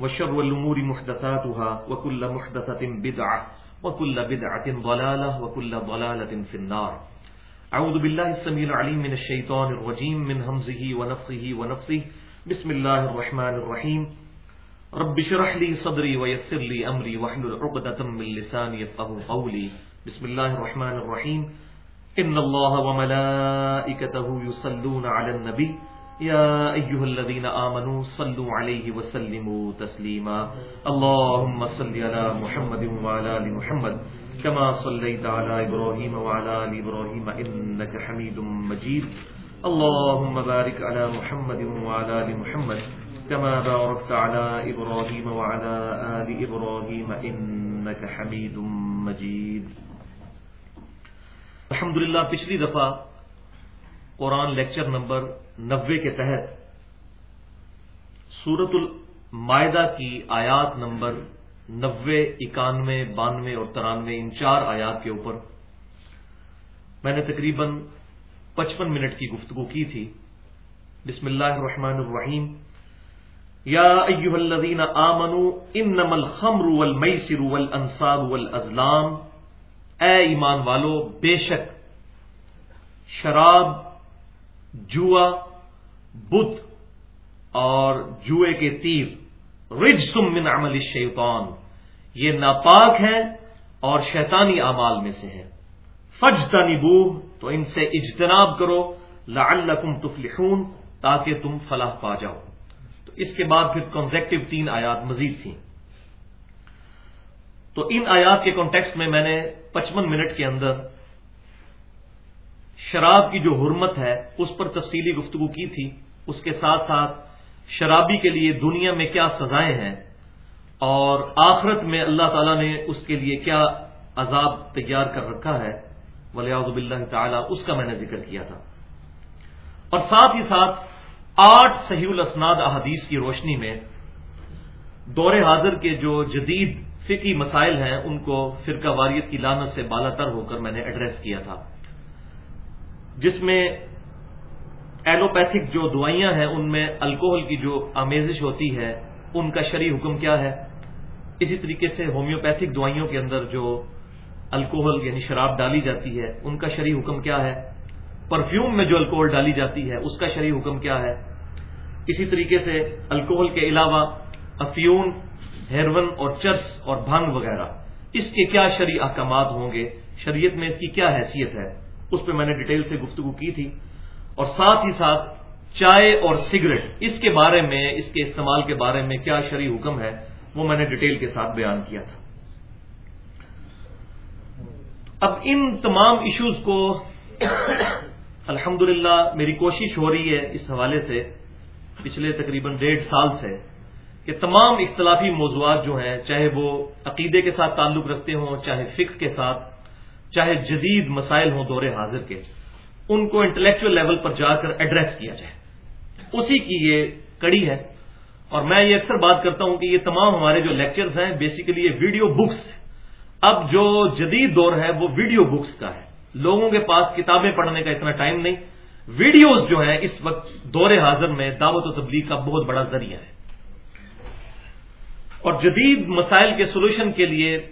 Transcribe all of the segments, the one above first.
وشر الأمور محدثاتها وكل محدثة بدعة وكل بدعة ضلالة وكل ضلالة في النار. أعوذ بالله السميع العليم من الشيطان الرجيم، من همزه ونفخه ونفسه بسم الله الرحمن الرحيم. رب شرح لي صدري ويسر لي أمري واحلل عقدة من لساني يفقه قولي. بسم الله الرحمن الرحيم. إن الله وملائكته يصلون على النبي. يا أيها الذين آمنوا صلوا عليه وسلموا تسليما. اللهم صل على محمد وعلى آل محمد، كما صليت على إبراهيم وعلى آل إبراهيم، إنك حميد مجيد. اللهم بارك على محمد وعلى آل محمد، كما باركت على إبراهيم وعلى آل إبراهيم، إنك حميد مجيد. الحمدللہ پچھلی دفعہ قرآن لیکچر نمبر نوے کے تحت سورت المائدہ کی آیات نمبر نوے، اکانوے، بانوے اور ترانوے، ان چار آیات کے اوپر میں نے تقریباً پچپن منٹ کی گفتگو کی تھی۔ بسم اللہ الرحمن الرحیم۔ یا ایوہ الذین آمنوا انما الخمر والمیسر والانصاب والازلام۔ اے ایمان والو، بے شک شراب جوا، بت اور جوئے کے تیر۔ رج سم من عمل الشیطان۔ یہ ناپاک ہیں اور شیطانی اعمال میں سے ہیں۔ فج تو ان سے اجتناب کرو، لعلکم تفلحون، تاکہ تم فلاح پا جاؤ۔ تو اس کے بعد پھر کنزیکٹو تین آیات مزید تھیں۔ تو ان آیات کے کانٹیکس میں میں نے پچپن منٹ کے اندر شراب کی جو حرمت ہے، اس پر تفصیلی گفتگو کی تھی۔ اس کے ساتھ ساتھ شرابی کے لیے دنیا میں کیا سزائیں ہیں اور آخرت میں اللہ تعالیٰ نے اس کے لیے کیا عذاب تیار کر رکھا ہے۔ ولیاض اللہ تعالیٰ، اس کا میں نے ذکر کیا تھا۔ اور ساتھ ہی ساتھ آٹھ صحیح الاسناد احادیث کی روشنی میں دور حاضر کے جو جدید فقی مسائل ہیں، ان کو فرقہ واریت کی لانت سے بالا تر ہو کر میں نے ایڈریس کیا تھا۔ جس میں ایلوپیتھک جو دوائیاں ہیں، ان میں الکوہل کی جو آمیزش ہوتی ہے، ان کا شرعی حکم کیا ہے؟ اسی طریقے سے ہومیوپیتھک دوائیوں کے اندر جو الکوہل یعنی شراب ڈالی جاتی ہے، ان کا شرعی حکم کیا ہے؟ پرفیوم میں جو الکوہل ڈالی جاتی ہے، اس کا شرعی حکم کیا ہے؟ اسی طریقے سے الکوہل کے علاوہ افیون ہیرون اور چرس اور بھنگ وغیرہ، اس کے کیا شرعی احکامات ہوں گے؟ شریعت میں اس کی کیا حیثیت ہے؟ اس پہ میں نے ڈیٹیل سے گفتگو کی تھی اور ساتھ ہی ساتھ چائے اور سگریٹ اس کے بارے میں، اس کے استعمال کے بارے میں کیا شرعی حکم ہے، وہ میں نے ڈیٹیل کے ساتھ بیان کیا تھا۔ اب ان تمام ایشوز کو الحمد میری کوشش ہو رہی ہے اس حوالے سے، پچھلے تقریباً ڈیڑھ سال سے، کہ تمام اختلافی موضوعات جو ہیں، چاہے وہ عقیدے کے ساتھ تعلق رکھتے ہوں، چاہے فکس کے ساتھ چاہے جدید مسائل ہوں دور حاضر کے، ان کو انٹلیکچل لیول پر جا کر ایڈریس کیا جائے۔ اسی کی یہ کڑی ہے۔ اور میں یہ اکثر بات کرتا ہوں کہ یہ تمام ہمارے جو لیکچرز ہیں بیسیکلی یہ ویڈیو بکس ہیں۔ اب جو جدید دور ہے، وہ ویڈیو بکس کا ہے۔ لوگوں کے پاس کتابیں پڑھنے کا اتنا ٹائم نہیں۔ ویڈیوز جو ہیں، اس وقت دور حاضر میں دعوت و تبلیغ کا بہت بڑا ذریعہ ہے۔ اور جدید مسائل کے سولوشن کے لیے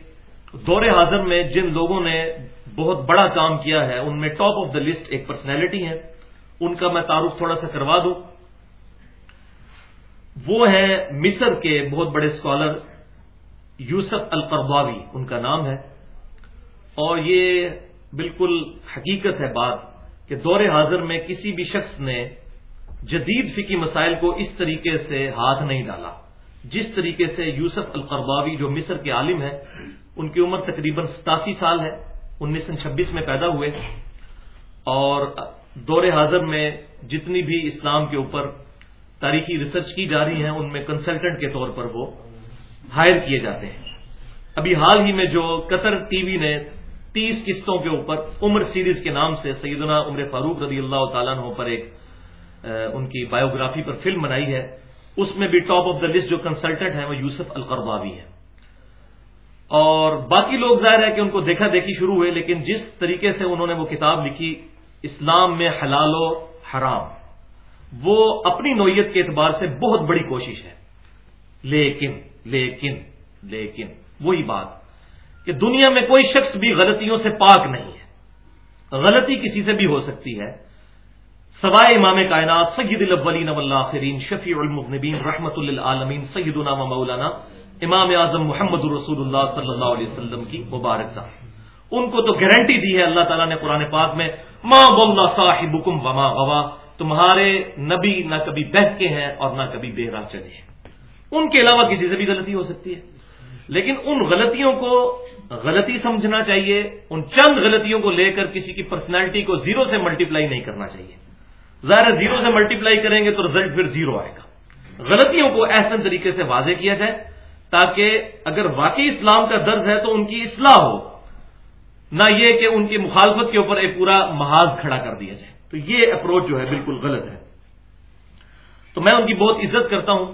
دور حاضر میں جن لوگوں نے بہت بڑا کام کیا ہے، ان میں ٹاپ آف دا لسٹ ایک پرسنالٹی ہے ان کا میں تعارف تھوڑا سا کروا دوں۔ وہ ہیں مصر کے بہت بڑے اسکالر یوسف القرباوی ان کا نام ہے۔ اور یہ بالکل حقیقت ہے بات کہ دور حاضر میں کسی بھی شخص نے جدید فکی مسائل کو اس طریقے سے ہاتھ نہیں ڈالا۔ جس طریقے سے یوسف القرباوی جو مصر کے عالم ہیں ان کی عمر تقریباً ستاسی سال ہے، انیس سو چھبیس میں پیدا ہوئے۔ اور دور حاضر میں جتنی بھی اسلام کے اوپر تاریخی ریسرچ کی جا رہی ہیں، ان میں کنسلٹنٹ کے طور پر وہ ہائر کیے جاتے ہیں۔ ابھی حال ہی میں جو قطر ٹی وی نے تیس قسطوں کے اوپر عمر سیریز کے نام سے سیدنا عمر فاروق رضی اللہ تعالیٰ عنہ پر ایک ان کی بایوگرافی پر فلم بنائی ہے۔ اس میں بھی ٹاپ آف دا لسٹ جو کنسلٹنٹ ہیں، وہ یوسف القرباوی ہے اور باقی لوگ ظاہر ہے کہ ان کو دیکھا دیکھی شروع ہوئے، لیکن جس طریقے سے انہوں نے وہ کتاب لکھی، اسلام میں حلال و حرام، وہ اپنی نوعیت کے اعتبار سے بہت بڑی کوشش ہے۔ لیکن لیکن لیکن، وہی بات کہ دنیا میں کوئی شخص بھی غلطیوں سے پاک نہیں ہے۔ غلطی کسی سے بھی ہو سکتی ہے۔ سوائے امام کائنات سید الاولین والآخرین، شفیع المذنبین، رحمت للعالمین، سیدنا و مولانا امام اعظم محمد رسول اللہ صلی اللہ علیہ وسلم کی مبارک تھا۔ ان کو تو گارنٹی دی ہے اللہ تعالیٰ نے قرآن پاک میں ماں بولنا صاحبکم وما غوا تمہارے نبی نہ کبھی بہکے ہیں اور نہ کبھی بے راہ چلے ہیں۔ ان کے علاوہ کسی سے بھی غلطی ہو سکتی ہے۔ لیکن ان غلطیوں کو غلطی سمجھنا چاہیے۔ ان چند غلطیوں کو لے کر کسی کی پرسنالٹی کو زیرو سے ملٹیپلائی نہیں کرنا چاہیے۔ ظاہر زیرو سے ملٹیپلائی کریں گے تو رزلٹ پھر زیرو آئے گا۔ غلطیوں کو احسن طریقے سے واضح کیا جائے۔ تاکہ اگر واقعی اسلام کا درد ہے تو ان کی اصلاح ہو۔ نہ یہ کہ ان کی مخالفت کے اوپر ایک پورا محاذ کھڑا کر دیا جائے۔ تو یہ اپروچ جو ہے بالکل غلط ہے۔ تو میں ان کی بہت عزت کرتا ہوں۔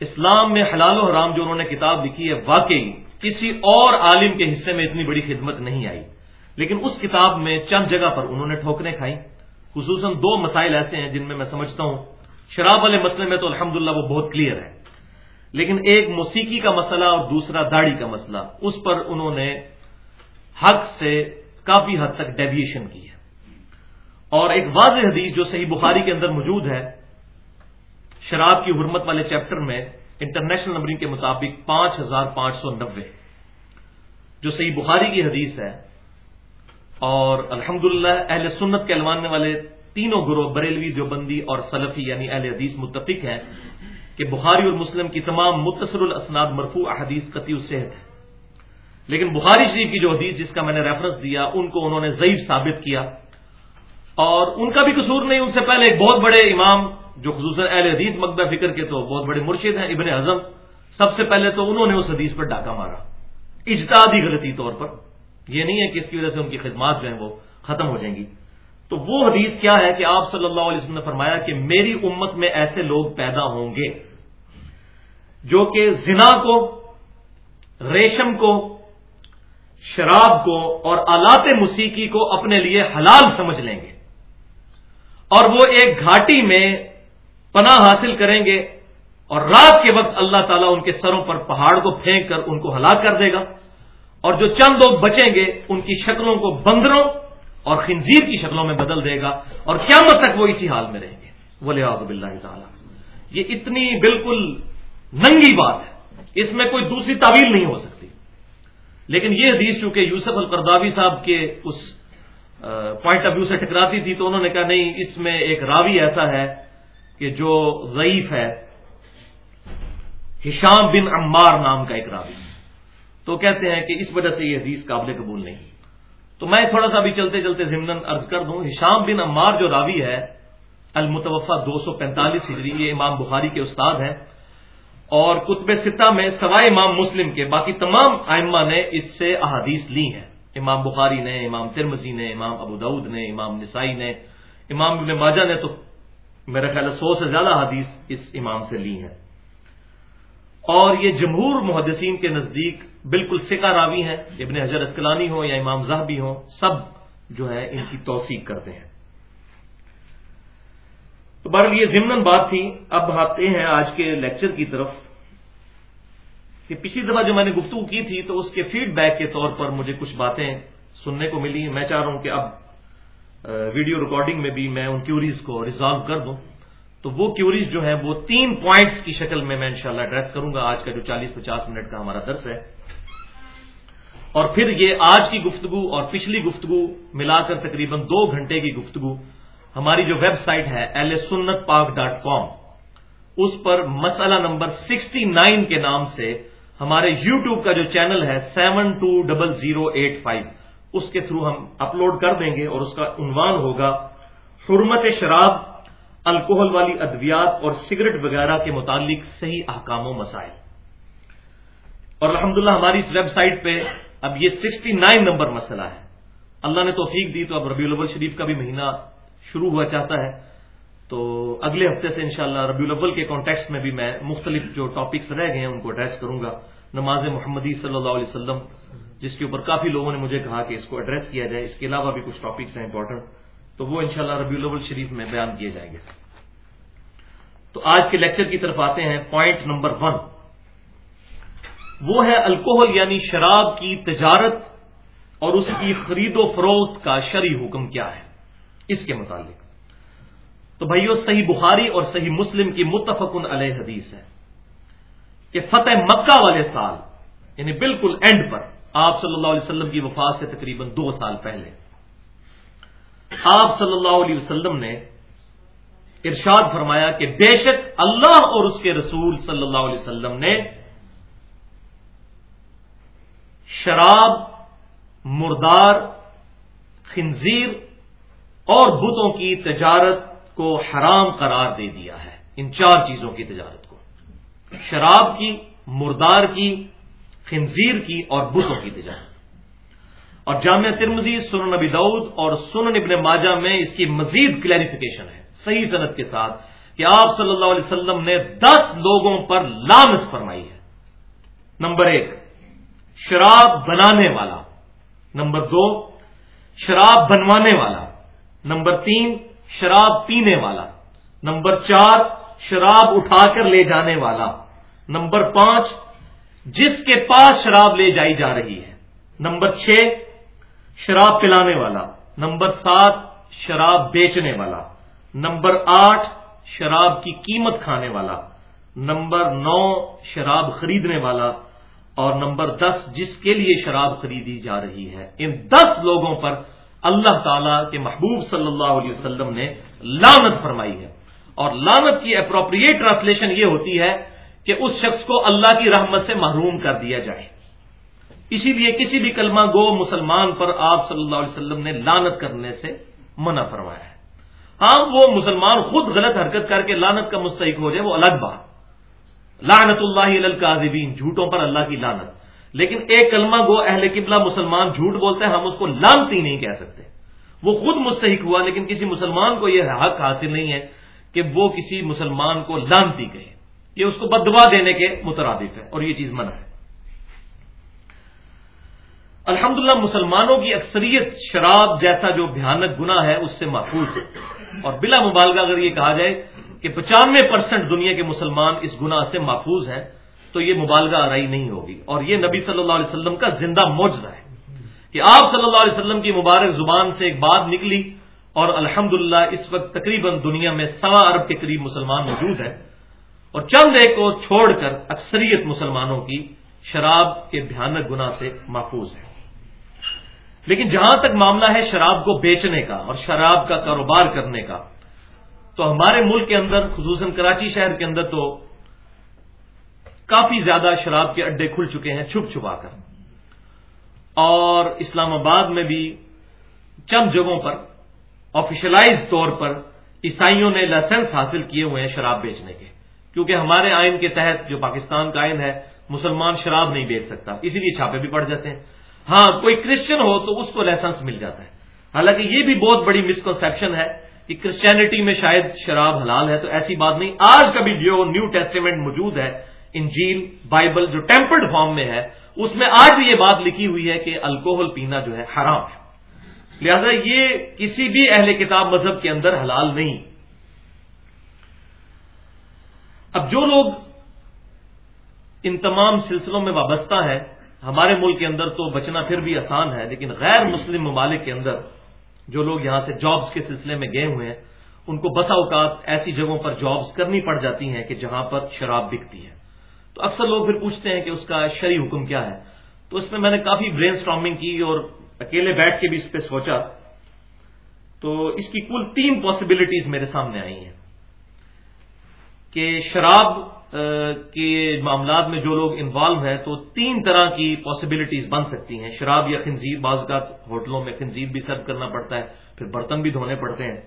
اسلام میں حلال و حرام جو انہوں نے کتاب لکھی ہے، واقعی کسی اور عالم کے حصے میں اتنی بڑی خدمت نہیں آئی۔ لیکن اس کتاب میں چند جگہ پر انہوں نے ٹھوکریں کھائی خصوصاً دو مسائل ایسے ہیں جن میں میں سمجھتا ہوں۔ شراب والے مسئلے میں تو الحمد وہ بہت کلیئر ہے۔ لیکن ایک موسیقی کا مسئلہ اور دوسرا داڑھی کا مسئلہ، اس پر انہوں نے حق سے کافی حد تک ڈیویشن کی ہے۔ اور ایک واضح حدیث جو صحیح بخاری کے اندر موجود ہے، شراب کی حرمت والے چیپٹر میں انٹرنیشنل نمبرنگ کے مطابق پانچ ہزار پانچ سو نبے جو صحیح بخاری کی حدیث ہے۔ اور الحمد اہل سنت کے علمانے والے تینوں گروہ بریلوی دیوبندی اور سلفی یعنی اہل حدیث متفق ہیں۔ کہ بخاری اور مسلم کی تمام متصر الاسناد مرفوع احادیث قطعی صحت ہے لیکن بخاری شریف کی جو حدیث جس کا میں نے ریفرنس دیا، ان کو انہوں نے ضعیف ثابت کیا۔ اور ان کا بھی قصور نہیں، ان سے پہلے ایک بہت بڑے امام، جو خصوصاً اہل حدیث مقبہ فکر کے تو بہت بڑے مرشد ہیں، ابن اعظم سب سے پہلے تو انہوں نے اس حدیث پر ڈاکہ مارا۔ اجتادی غلطی طور پر۔ یہ نہیں ہے کہ اس کی وجہ سے ان کی خدمات جو ہیں وہ ختم ہو جائیں گی۔ تو وہ حدیث کیا ہے کہ آپ صلی اللہ علیہ وسلم نے فرمایا کہ میری امت میں ایسے لوگ پیدا ہوں گے جو کہ زنا کو، ریشم کو، شراب کو اور آلات موسیقی کو اپنے لیے حلال سمجھ لیں گے اور وہ ایک گھاٹی میں پناہ حاصل کریں گے اور رات کے وقت اللہ تعالیٰ ان کے سروں پر پہاڑ کو پھینک کر ان کو ہلاک کر دے گا اور جو چند لوگ بچیں گے ان کی شکلوں کو، بندروں اور خنزیر کی شکلوں میں بدل دے گا اور کیا تک وہ اسی حال میں رہیں گے۔ بولے آب اللہ تعالیٰ۔ یہ اتنی بالکل ننگی بات ہے۔ اس میں کوئی دوسری تعویل نہیں ہو سکتی۔ لیکن یہ حدیث چونکہ یوسف القرداوی صاحب کے اس پوائنٹ آف ویو سے ٹکراتی تھی تو انہوں نے کہا نہیں، اس میں ایک راوی ایسا ہے کہ جو ضعیف ہے۔ ہشام بن عمار نام کا ایک راوی۔ تو کہتے ہیں کہ اس وجہ سے یہ حدیث قابل قبول نہیں۔ تو میں تھوڑا سا بھی چلتے چلتے ضمن ارض کر دوں، ہشام بن عمار جو راوی ہے المتوفا دو سو پینتالیس ہجری، یہ امام بخاری کے استاد ہیں۔ اور کتب ستہ میں سوائے امام مسلم کے، باقی تمام آئمہ نے اس سے احادیث لی ہیں۔ امام بخاری نے، امام ترمزی نے، امام ابو دعود نے، امام نسائی نے، امام ابن ماجہ نے تو میرا خیال ہے سو سے زیادہ حدیث اس امام سے لی ہیں۔ اور یہ جمہور محدثین کے نزدیک بالکل سکا راوی ہیں، ابن حجر اسکلانی ہو یا امام زہبی ہو سب جو ہے ان کی توثیق کرتے ہیں۔ تو بہرحال یہ ضمن بات تھی، اب آتے ہیں آج کے لیکچر کی طرف۔ کہ پچھلی دفعہ جو میں نے گفتگو کی تھی، تو اس کے فیڈ بیک کے طور پر مجھے کچھ باتیں سننے کو ملی میں چاہ رہا ہوں کہ اب ویڈیو ریکارڈنگ میں بھی میں ان کیوریز کو ریزالو کر دوں۔ تو وہ کیوریز جو ہیں وہ تین پوائنٹس کی شکل میں میں انشاءاللہ ایڈریس کروں گا۔ آج کا جو چالیس پچاس منٹ کا ہمارا درس ہے۔ اور پھر یہ آج کی گفتگو اور پچھلی گفتگو ملا کر تقریباً دو گھنٹے کی گفتگو ہماری جو ویب سائٹ ہے ایل سنت پاک ڈاٹ کام، اس پر مسئلہ نمبر سکسٹی نائن کے نام سے ہمارے یوٹیوب کا جو چینل ہے seven two double zero eight five, اس کے تھرو ہم اپلوڈ کر دیں گے اور اس کا عنوان ہوگا، حرمت شراب الکوہل والی ادویات اور سگریٹ وغیرہ کے متعلق صحیح احکام و مسائل۔ اور الحمدللہ ہماری اس ویب سائٹ پہ اب یہ سکسٹی نائن نمبر مسئلہ ہے۔ اللہ نے توفیق دی تو اب ربیع الاول شریف کا بھی مہینہ شروع ہوا چاہتا ہے۔ تو اگلے ہفتے سے انشاءاللہ شاء ربیع الاول کے کانٹیکس میں بھی میں مختلف جو ٹاپکس رہ گئے ہیں ان کو ایڈریس کروں گا۔ نماز محمدی صلی اللہ علیہ وسلم، جس کے اوپر کافی لوگوں نے مجھے کہا کہ اس کو ایڈریس کیا جائے۔ اس کے علاوہ بھی کچھ ٹاپکس ہیں امپورٹنٹ تو وہ انشاءاللہ شاء ربیع الاول شریف میں بیان کیے جائیں گے۔ تو آج کے لیکچر کی طرف آتے ہیں پوائنٹ نمبر ون۔ وہ ہے الکوہل یعنی شراب کی تجارت اور اس کی خرید و فروخت کا شرعی حکم کیا ہے۔ اس کے متعلق۔ تو بھائیو، صحیح بخاری اور صحیح مسلم کی متفقن علیہ حدیث ہے کہ فتح مکہ والے سال یعنی بالکل اینڈ پر، آپ صلی اللہ علیہ وسلم کی وفات سے تقریباً دو سال پہلے آپ صلی اللہ علیہ وسلم نے ارشاد فرمایا کہ بے شک اللہ اور اس کے رسول صلی اللہ علیہ وسلم نے شراب، مردار، خنزیر اور بتوں کی تجارت کو حرام قرار دے دیا ہے، ان چار چیزوں کی تجارت کو۔ شراب کی، مردار کی، خنزیر کی اور بتوں کی تجارت۔ اور جامعہ ترمزی سنن نبی دعود اور سنن ابن ماجہ میں اس کی مزید کلیریفیکیشن ہے، صحیح صنعت کے ساتھ کہ آپ صلی اللہ علیہ وسلم نے دس لوگوں پر لامت فرمائی ہے۔ نمبر ایک، شراب بنانے والا۔ نمبر دو، شراب بنوانے والا۔ نمبر تین، شراب پینے والا۔ نمبر چار، شراب اٹھا کر لے جانے والا۔ نمبر پانچ، جس کے پاس شراب لے جائی جا رہی ہے۔ نمبر چھ شراب پلانے والا، نمبر سات، شراب بیچنے والا، نمبر آٹھ، شراب کی قیمت کھانے والا، نمبر نو، شراب خریدنے والا، اور نمبر دس، جس کے لیے شراب خریدی جا رہی ہے۔ ان دس لوگوں پر اللہ تعالی کے محبوب صلی اللہ علیہ وسلم نے لانت فرمائی ہے۔ اور لانت کی اپروپریٹ ٹرانسلیشن یہ ہوتی ہے کہ اس شخص کو اللہ کی رحمت سے محروم کر دیا جائے۔ اسی لیے کسی بھی کلمہ گو مسلمان پر آپ صلی اللہ علیہ وسلم نے لانت کرنے سے منع فرمایا ہے۔ ہاں وہ مسلمان خود غلط حرکت کر کے لانت کا مستحق ہو جائے، وہ الگ بات۔ لانت اللہ القاذبین جھوٹوں پر اللہ کی لانت لیکن ایک کلمہ گو اہل قبلہ مسلمان جھوٹ بولتے ہیں، ہم اس کو لانتی نہیں کہہ سکتے۔ وہ خود مستحق ہوا، لیکن کسی مسلمان کو یہ حق حاصل نہیں ہے کہ وہ کسی مسلمان کو لانتی کہے۔ یہ اس کو بدوا دینے کے مترادف ہے اور یہ چیز منع ہے۔ الحمدللہ مسلمانوں کی اکثریت شراب جیسا جو بھیانک گنا ہے اس سے محفوظ ہے۔ اور بلا مبالغہ اگر یہ کہا جائے کہ پچانوے پرسنٹ دنیا کے مسلمان اس گناہ سے محفوظ ہیں، تو یہ مبالغہ آرائی نہیں ہوگی۔ اور یہ نبی صلی اللہ علیہ وسلم کا زندہ معجزہ ہے کہ آپ صلی اللہ علیہ وسلم کی مبارک زبان سے ایک بات نکلی اور الحمد اس وقت تقریباً دنیا میں سوا ارب کے قریب مسلمان موجود ہیں۔ اور چند ایک کو چھوڑ کر اکثریت مسلمانوں کی شراب کے بھیانک گنا سے محفوظ ہے لیکن جہاں تک معاملہ ہے شراب کو بیچنے کا اور شراب کا کاروبار کرنے کا، تو ہمارے ملک کے اندر، خصوصاً کراچی شہر کے اندر تو کافی زیادہ شراب کے اڈے کھل چکے ہیں، چھپ چھپا کر۔ اور اسلام آباد میں بھی چند جگہوں پر آفیشلائز طور پر عیسائیوں نے لائسنس حاصل کیے ہوئے ہیں شراب بیچنے کے۔ کیونکہ ہمارے آئین کے تحت جو پاکستان کا آئین ہے، مسلمان شراب نہیں بیچ سکتا، اسی لیے چھاپے بھی پڑ جاتے ہیں۔ ہاں کوئی کرسچن ہو تو اس کو لائسنس مل جاتا ہے۔ حالانکہ یہ بھی بہت بڑی مسکنسپشن ہے کہ کرسچینٹی میں شاید شراب حلال ہے، تو ایسی بات نہیں۔ آج کا بھی جو نیو ٹیسٹیمنٹ موجود ہے انجیل بائبل جو ٹیمپرڈ فارم میں ہے، اس میں آج بھی یہ بات لکھی ہوئی ہے کہ الکوہل پینا جو ہے حرام ہے۔ لہذا یہ کسی بھی اہل کتاب مذہب کے اندر حلال نہیں۔ اب جو لوگ ان تمام سلسلوں میں وابستہ ہیں ہمارے ملک کے اندر تو بچنا پھر بھی آسان ہے، لیکن غیر مسلم ممالک کے اندر جو لوگ یہاں سے جابز کے سلسلے میں گئے ہوئے ہیں، ان کو بسا اوقات ایسی جگہوں پر جابز کرنی پڑ جاتی ہیں کہ جہاں پر شراب بکتی ہے۔ تو اکثر لوگ پھر پوچھتے ہیں کہ اس کا شرعی حکم کیا ہے۔ تو اس میں میں نے کافی برین اسٹارمنگ کی اور اکیلے بیٹھ کے بھی اس پہ سوچا۔ تو اس کی کل تین پاسبلٹیز میرے سامنے آئی ہیں کہ شراب کے معاملات میں جو لوگ انوالو ہیں تو تین طرح کی پاسبلٹیز بن سکتی ہیں۔ شراب یا خنزیر، بعض کا ہوٹلوں میں خنزیر بھی سرو کرنا پڑتا ہے، پھر برتن بھی دھونے پڑتے ہیں۔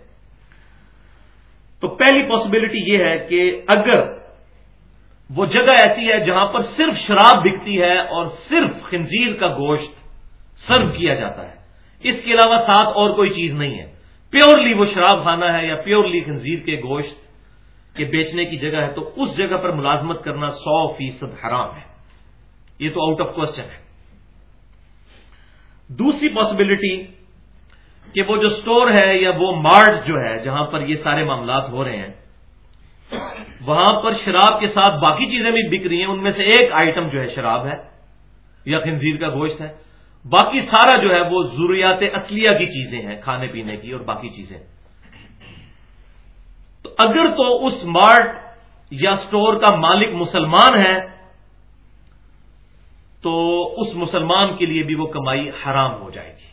تو پہلی پاسبلٹی یہ ہے کہ اگر وہ جگہ ایسی ہے جہاں پر صرف شراب بکتی ہے اور صرف خنزیر کا گوشت سرو کیا جاتا ہے، اس کے علاوہ ساتھ اور کوئی چیز نہیں ہے۔ پیورلی وہ شراب خانہ ہے یا پیورلی خنزیر کے گوشت کے بیچنے کی جگہ ہے تو اس جگہ پر ملازمت کرنا سو فیصد حرام ہے۔ یہ تو آؤٹ آف کوشچن ہے۔ دوسری پاسبلٹی کہ وہ جو سٹور ہے یا وہ مارٹ جو ہے جہاں پر یہ سارے معاملات ہو رہے ہیں، وہاں پر شراب کے ساتھ باقی چیزیں بھی بک رہی ہیں، ان میں سے ایک آئٹم جو ہے شراب ہے یا خنزیر کا گوشت ہے۔ باقی سارا جو ہے وہ ضروریات اصلیہ کی چیزیں ہیں، کھانے پینے کی اور باقی چیزیں۔ تو اگر تو اس مارٹ یا سٹور کا مالک مسلمان ہے، تو اس مسلمان کے لیے بھی وہ کمائی حرام ہو جائے گی۔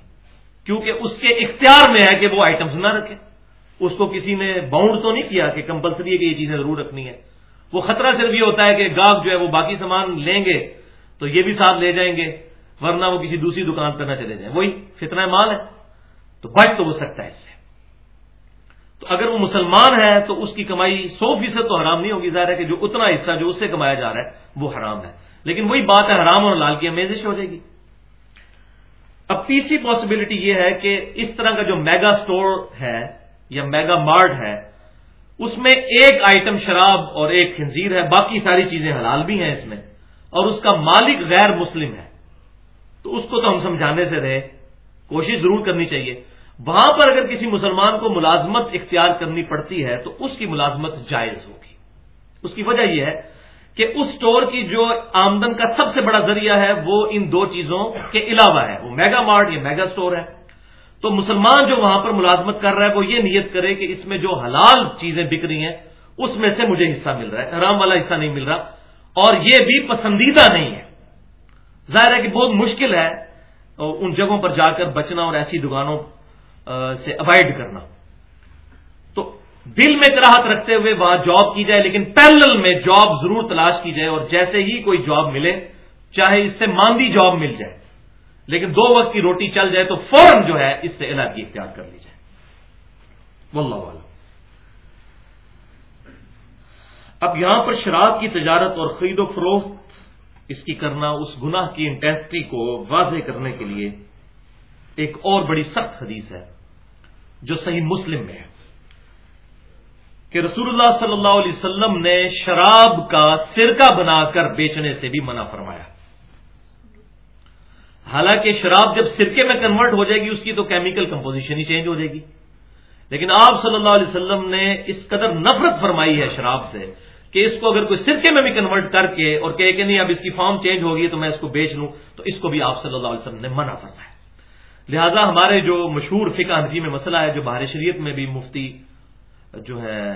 کیونکہ اس کے اختیار میں ہے کہ وہ آئٹمز نہ رکھے۔ اس کو کسی نے باؤنڈ تو نہیں کیا کہ کمپلسری ہے کہ یہ چیزیں ضرور رکھنی ہے وہ خطرہ صرف یہ ہوتا ہے کہ گاہک جو ہے وہ باقی سامان لیں گے تو یہ بھی ساتھ لے جائیں گے، ورنہ وہ کسی دوسری دکان پر نہ چلے جائیں۔ وہی فتنہ مال ہے۔ تو بچ تو ہو سکتا ہے اس سے۔ تو اگر وہ مسلمان ہے تو اس کی کمائی سو فیصد تو حرام نہیں ہوگی، ظاہر ہے کہ جو اتنا حصہ جو اس سے کمایا جا رہا ہے وہ حرام ہے۔ لیکن وہی بات ہے، حرام اور لال کی امیزش ہو جائے گی۔ اب تیسری پاسبلٹی یہ ہے کہ اس طرح کا جو میگا سٹور ہے یا میگا مارٹ ہے، اس میں ایک آئٹم شراب اور ایک خنزیر ہے، باقی ساری چیزیں حلال بھی ہیں اس میں، اور اس کا مالک غیر مسلم ہے۔ تو اس کو تو ہم سمجھانے سے رہے، کوشش ضرور کرنی چاہیے۔ وہاں پر اگر کسی مسلمان کو ملازمت اختیار کرنی پڑتی ہے تو اس کی ملازمت جائز ہوگی۔ اس کی وجہ یہ ہے کہ اس سٹور کی جو آمدن کا سب سے بڑا ذریعہ ہے وہ ان دو چیزوں کے علاوہ ہے۔ وہ میگا مارٹ یا میگا سٹور ہے۔ تو مسلمان جو وہاں پر ملازمت کر رہا ہے وہ یہ نیت کرے کہ اس میں جو حلال چیزیں بک رہی ہیں، اس میں سے مجھے حصہ مل رہا ہے۔ حرام والا حصہ نہیں مل رہا۔ اور یہ بھی پسندیدہ نہیں ہے۔ ظاہر ہے کہ بہت مشکل ہے ان جگہوں پر جا کر بچنا اور ایسی دکانوں سے اوائڈ کرنا۔ تو دل میں کراہت رکھتے ہوئے وہاں جاب کی جائے، لیکن پیرل میں جاب ضرور تلاش کی جائے اور جیسے ہی کوئی جاب ملے، چاہے اس سے ماندی جاب مل جائے، لیکن دو وقت کی روٹی چل جائے تو فوراً جو ہے اس سے علاقی اختیار کر لی جائے۔ واللہ والا اب یہاں پر شراب کی تجارت اور خرید و فروخت، اس کی کرنا، اس گناہ کی انٹینسٹی کو واضح کرنے کے لیے ایک اور بڑی سخت حدیث ہے۔ جو صحیح مسلم میں ہے، کہ رسول اللہ صلی اللہ علیہ وسلم نے شراب کا سرکہ بنا کر بیچنے سے بھی منع فرمایا۔ حالانکہ شراب جب سرکے میں کنورٹ ہو جائے گی، اس کی تو کیمیکل کمپوزیشن ہی چینج ہو جائے گی۔ لیکن آپ صلی اللہ علیہ وسلم نے اس قدر نفرت فرمائی ہے شراب سے کہ اس کو اگر کوئی سرکے میں بھی کنورٹ کر کے اور کہے کہ نہیں، اب اس کی فارم چینج ہوگی تو میں اس کو بیچ لوں، تو اس کو بھی آپ صلی اللہ علیہ وسلم نے منع کرنا ہے لہذا ہمارے جو مشہور فقہ حنفی میں مسئلہ ہے، جو باہر شریعت میں بھی مفتی جو ہے،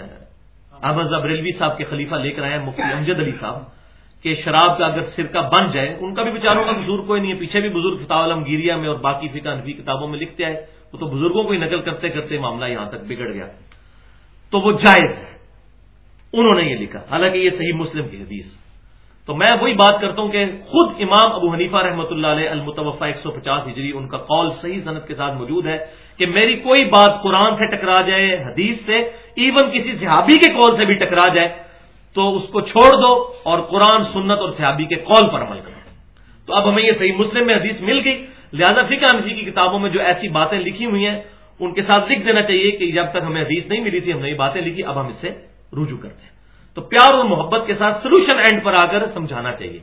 احمد ابریلوی صاحب کے خلیفہ لے کر آئے ہیں، مفتی امجد علی صاحب، کہ شراب کا اگر سرکہ بن جائے، ان کا بھی بیچاروں کا بزرگ کوئی نہیں ہے۔ پیچھے بھی بزرگ فتح عالمگیریا میں اور باقی فقہ حنفی کتابوں میں لکھتے آئے، وہ تو بزرگوں کو ہی نقل کرتے کرتے معاملہ یہاں تک بگڑ گیا۔ تو وہ جائز ہے۔ انہوں نے یہ لکھا۔ حالانکہ یہ صحیح مسلم کی حدیث۔ تو میں وہی بات کرتا ہوں کہ خود امام ابو حنیفہ رحمۃ اللہ علیہ المتوفہ ایک سو پچاس ہجری ان کا قول صحیح صنعت کے ساتھ موجود ہے کہ میری کوئی بات قرآن سے ٹکرا جائے، حدیث سے ایون کسی صحابی کے قول سے بھی ٹکرا جائے، تو اس کو چھوڑ دو اور قرآن، سنت اور صحابی کے قول پر عمل کرو۔ تو اب ہمیں یہ صحیح مسلم میں حدیث مل گئی۔ لہٰذا فکر انفی کی کتابوں میں جو ایسی باتیں لکھی ہوئی ہیں، ان کے ساتھ لکھ دینا چاہیے کہ جب تک ہمیں حدیث نہیں ملی تھی، ہم نے یہ باتیں لکھی، اب ہم اس سے رجوع کرتے ہیں۔ تو پیار اور محبت کے ساتھ سولوشن اینڈ پر آ کر سمجھانا چاہیے۔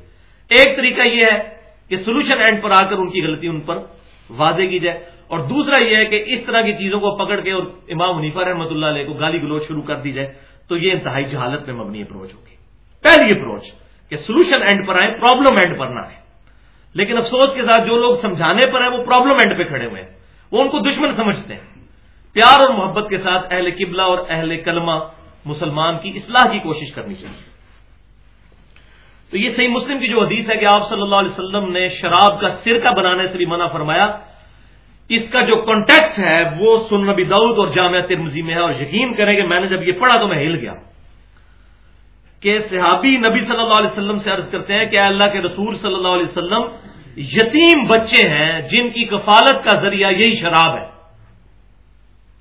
ایک طریقہ یہ ہے کہ سولوشن اینڈ پر آ کر ان کی غلطی ان پر واضح کی جائے۔ اور دوسرا یہ ہے کہ اس طرح کی چیزوں کو پکڑ کے اور امام منیفا رحمۃ اللہ علیہ کو گالی گلوچ شروع کر دی جائے تو یہ انتہائی جہالت میں مبنی اپروچ ہوگی۔ پہلی اپروچ کہ سولوشن اینڈ پر آئے پرابلم اینڈ پر نہ آئے لیکن افسوس کے ساتھ جو لوگ سمجھانے پر ہیں وہ پرابلم اینڈ پہ کھڑے ہوئے ہیں۔ وہ ان کو دشمن سمجھتے ہیں۔ پیار اور محبت کے ساتھ اہل قبلہ اور اہل کلمہ مسلمان کی اصلاح کی کوشش کرنی چاہیے۔ تو یہ صحیح مسلم کی جو حدیث ہے کہ آپ صلی اللہ علیہ وسلم نے شراب کا سرکہ بنانے سے بھی منع فرمایا، اس کا جو کانٹیکٹ ہے وہ سن نبی دعود اور جامعہ ترمزی میں ہے اور یقین کریں کہ میں نے جب یہ پڑھا تو میں ہل گیا۔ کہ صحابی نبی صلی اللہ علیہ وسلم سے عرض کرتے ہیں کہ اللہ کے رسول صلی اللہ علیہ وسلم، یتیم بچے ہیں جن کی کفالت کا ذریعہ یہی شراب ہے،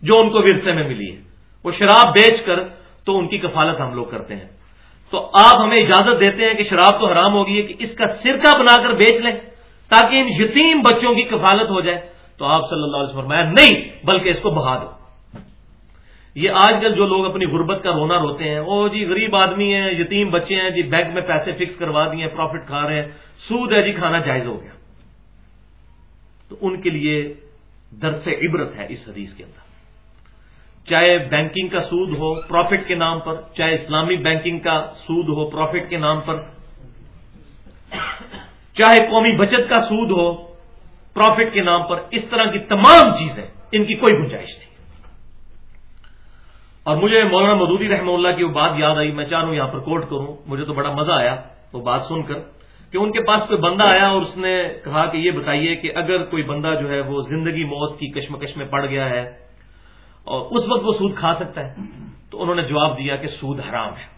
جو ان کو ورثے میں ملی ہے۔ وہ شراب بیچ کر تو ان کی کفالت ہم لوگ کرتے ہیں۔ تو آپ ہمیں اجازت دیتے ہیں کہ شراب تو حرام ہوگی ہے کہ اس کا سرکہ بنا کر بیچ لیں، تاکہ ان یتیم بچوں کی کفالت ہو جائے۔ تو آپ صلی اللہ علیہ وسلم فرمایا، نہیں، بلکہ اس کو بہا دو۔ یہ آج کل جو لوگ اپنی غربت کا رونا روتے ہیں وہ جی غریب آدمی ہیں، یتیم بچے ہیں جی بینک میں پیسے فکس کروا دیے، پروفٹ کھا رہے ہیں، سود ہے جی کھانا جائز ہو گیا۔ تو ان کے لیے درس عبرت ہے اس حدیث کے اندر۔ چاہے بینکنگ کا سود ہو پروفٹ کے نام پر، چاہے اسلامی بینکنگ کا سود ہو پروفٹ کے نام پر، چاہے قومی بچت کا سود ہو پروفٹ کے نام پر اس طرح کی تمام چیزیں، ان کی کوئی گنجائش نہیں۔ اور مجھے مولانا مدودی رحمہ اللہ کی وہ بات یاد آئی، میں چاہوں یہاں پر کوٹ کروں، مجھے تو بڑا مزہ آیا وہ بات سن کر، کہ ان کے پاس کوئی بندہ آیا اور اس نے کہا کہ یہ بتائیے کہ اگر کوئی بندہ جو ہے وہ زندگی موت کی کشمکش میں پڑ گیا ہے اور اس وقت وہ سود کھا سکتا ہے۔ تو انہوں نے جواب دیا کہ سود حرام ہے۔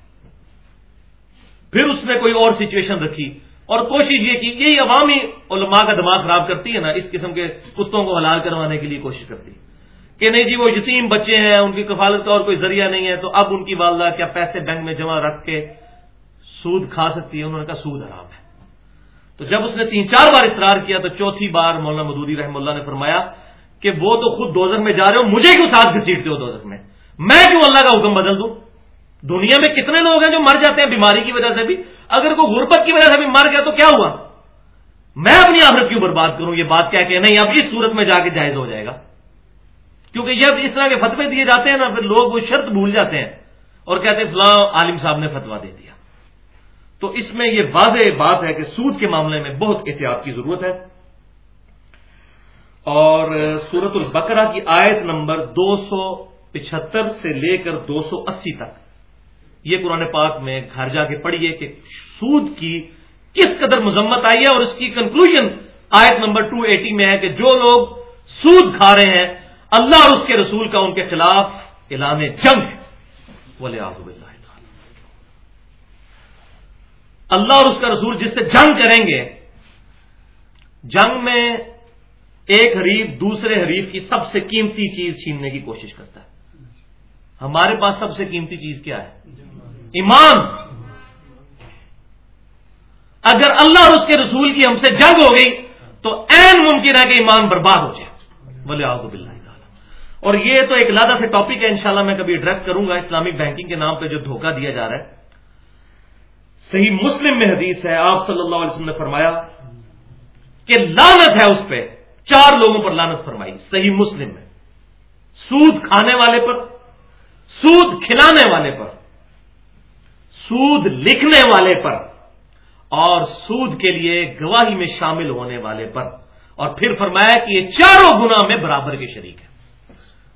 پھر اس نے کوئی اور سچویشن رکھی۔ اور کوشش یہ کی، یہی عوامی علماء کا دماغ خراب کرتی ہے نا، اس قسم کے کتوں کو حلال کروانے کے لیے کوشش کرتی۔ کہ نہیں جی وہ یتیم بچے ہیں، ان کی کفالت کا اور کوئی ذریعہ نہیں ہے، تو اب ان کی والدہ کیا پیسے بینک میں جمع رکھ کے سود کھا سکتی ہے؟ انہوں نے کہا سود حرام ہے۔ تو جب اس نے تین چار بار اصرار کیا تو چوتھی بار مولانا مدودی رحم اللہ نے فرمایا کہ وہ تو خود دوزخ میں جا رہے ہو، مجھے کیوں ساتھ گھسیٹتے ہو دوزخ میں؟ میں کیوں اللہ کا حکم بدل دوں؟ دنیا میں کتنے لوگ ہیں جو مر جاتے ہیں بیماری کی وجہ سے بھی؟ اگر کوئی غربت کی وجہ سے بھی مر گیا تو کیا ہوا؟ میں اپنی آخرت کیوں برباد کروں؟ یہ بات کیا کہ نہیں، اب اس صورت میں جا کے جائز ہو جائے گا۔ کیونکہ جب اس طرح کے فتوے دیے جاتے ہیں نا، پھر لوگ وہ شرط بھول جاتے ہیں اور کہتے ہیں فلاں عالم صاحب نے فتوا دے دیا۔ تو اس میں یہ واضح بات ہے کہ سود کے معاملے میں بہت احتیاط کی ضرورت ہے۔ اور سورت البقرہ کی آیت نمبر دو سو پچہتر سے لے کر دو سو اسی تک۔ یہ قرآن پاک میں گھر جا کے پڑھیے کہ سود کی کس قدر مذمت آئی ہے اور اس کی کنکلوژن آیت نمبر ٹو ایٹی میں ہے کہ جو لوگ سود کھا رہے ہیں، اللہ اور اس کے رسول کا ان کے خلاف اعلان جنگ بولے آب اللہ اور اس کا رسول جس سے جنگ کریں گے، جنگ میں ایک حریف دوسرے حریف کی سب سے قیمتی چیز چھیننے کی کوشش کرتا ہے۔ ہمارے پاس سب سے قیمتی چیز کیا ہے؟ ایمان۔ اگر اللہ اور اس کے رسول کی ہم سے جنگ ہو گئی تو این ممکن ہے کہ ایمان برباد ہو جائے۔ بولے آؤ بلّہ اور یہ تو ایک لادہ سے ٹاپک ہے، انشاءاللہ میں کبھی ایڈریس کروں گا۔ اسلامک بینکنگ کے نام پہ جو دھوکہ دیا جا رہا ہے۔ صحیح مسلم میں حدیث ہے، آپ صلی اللہ علیہ وسلم نے فرمایا کہ لانت ہے اس پہ۔ چار لوگوں پر لانت فرمائی، صحیح مسلم میں سود کھانے والے پر، سود کھلانے والے پر، سود لکھنے والے پر، اور سود کے لیے گواہی میں شامل ہونے والے پر۔ اور پھر فرمایا کہ یہ چاروں گنا میں برابر کے شریک ہے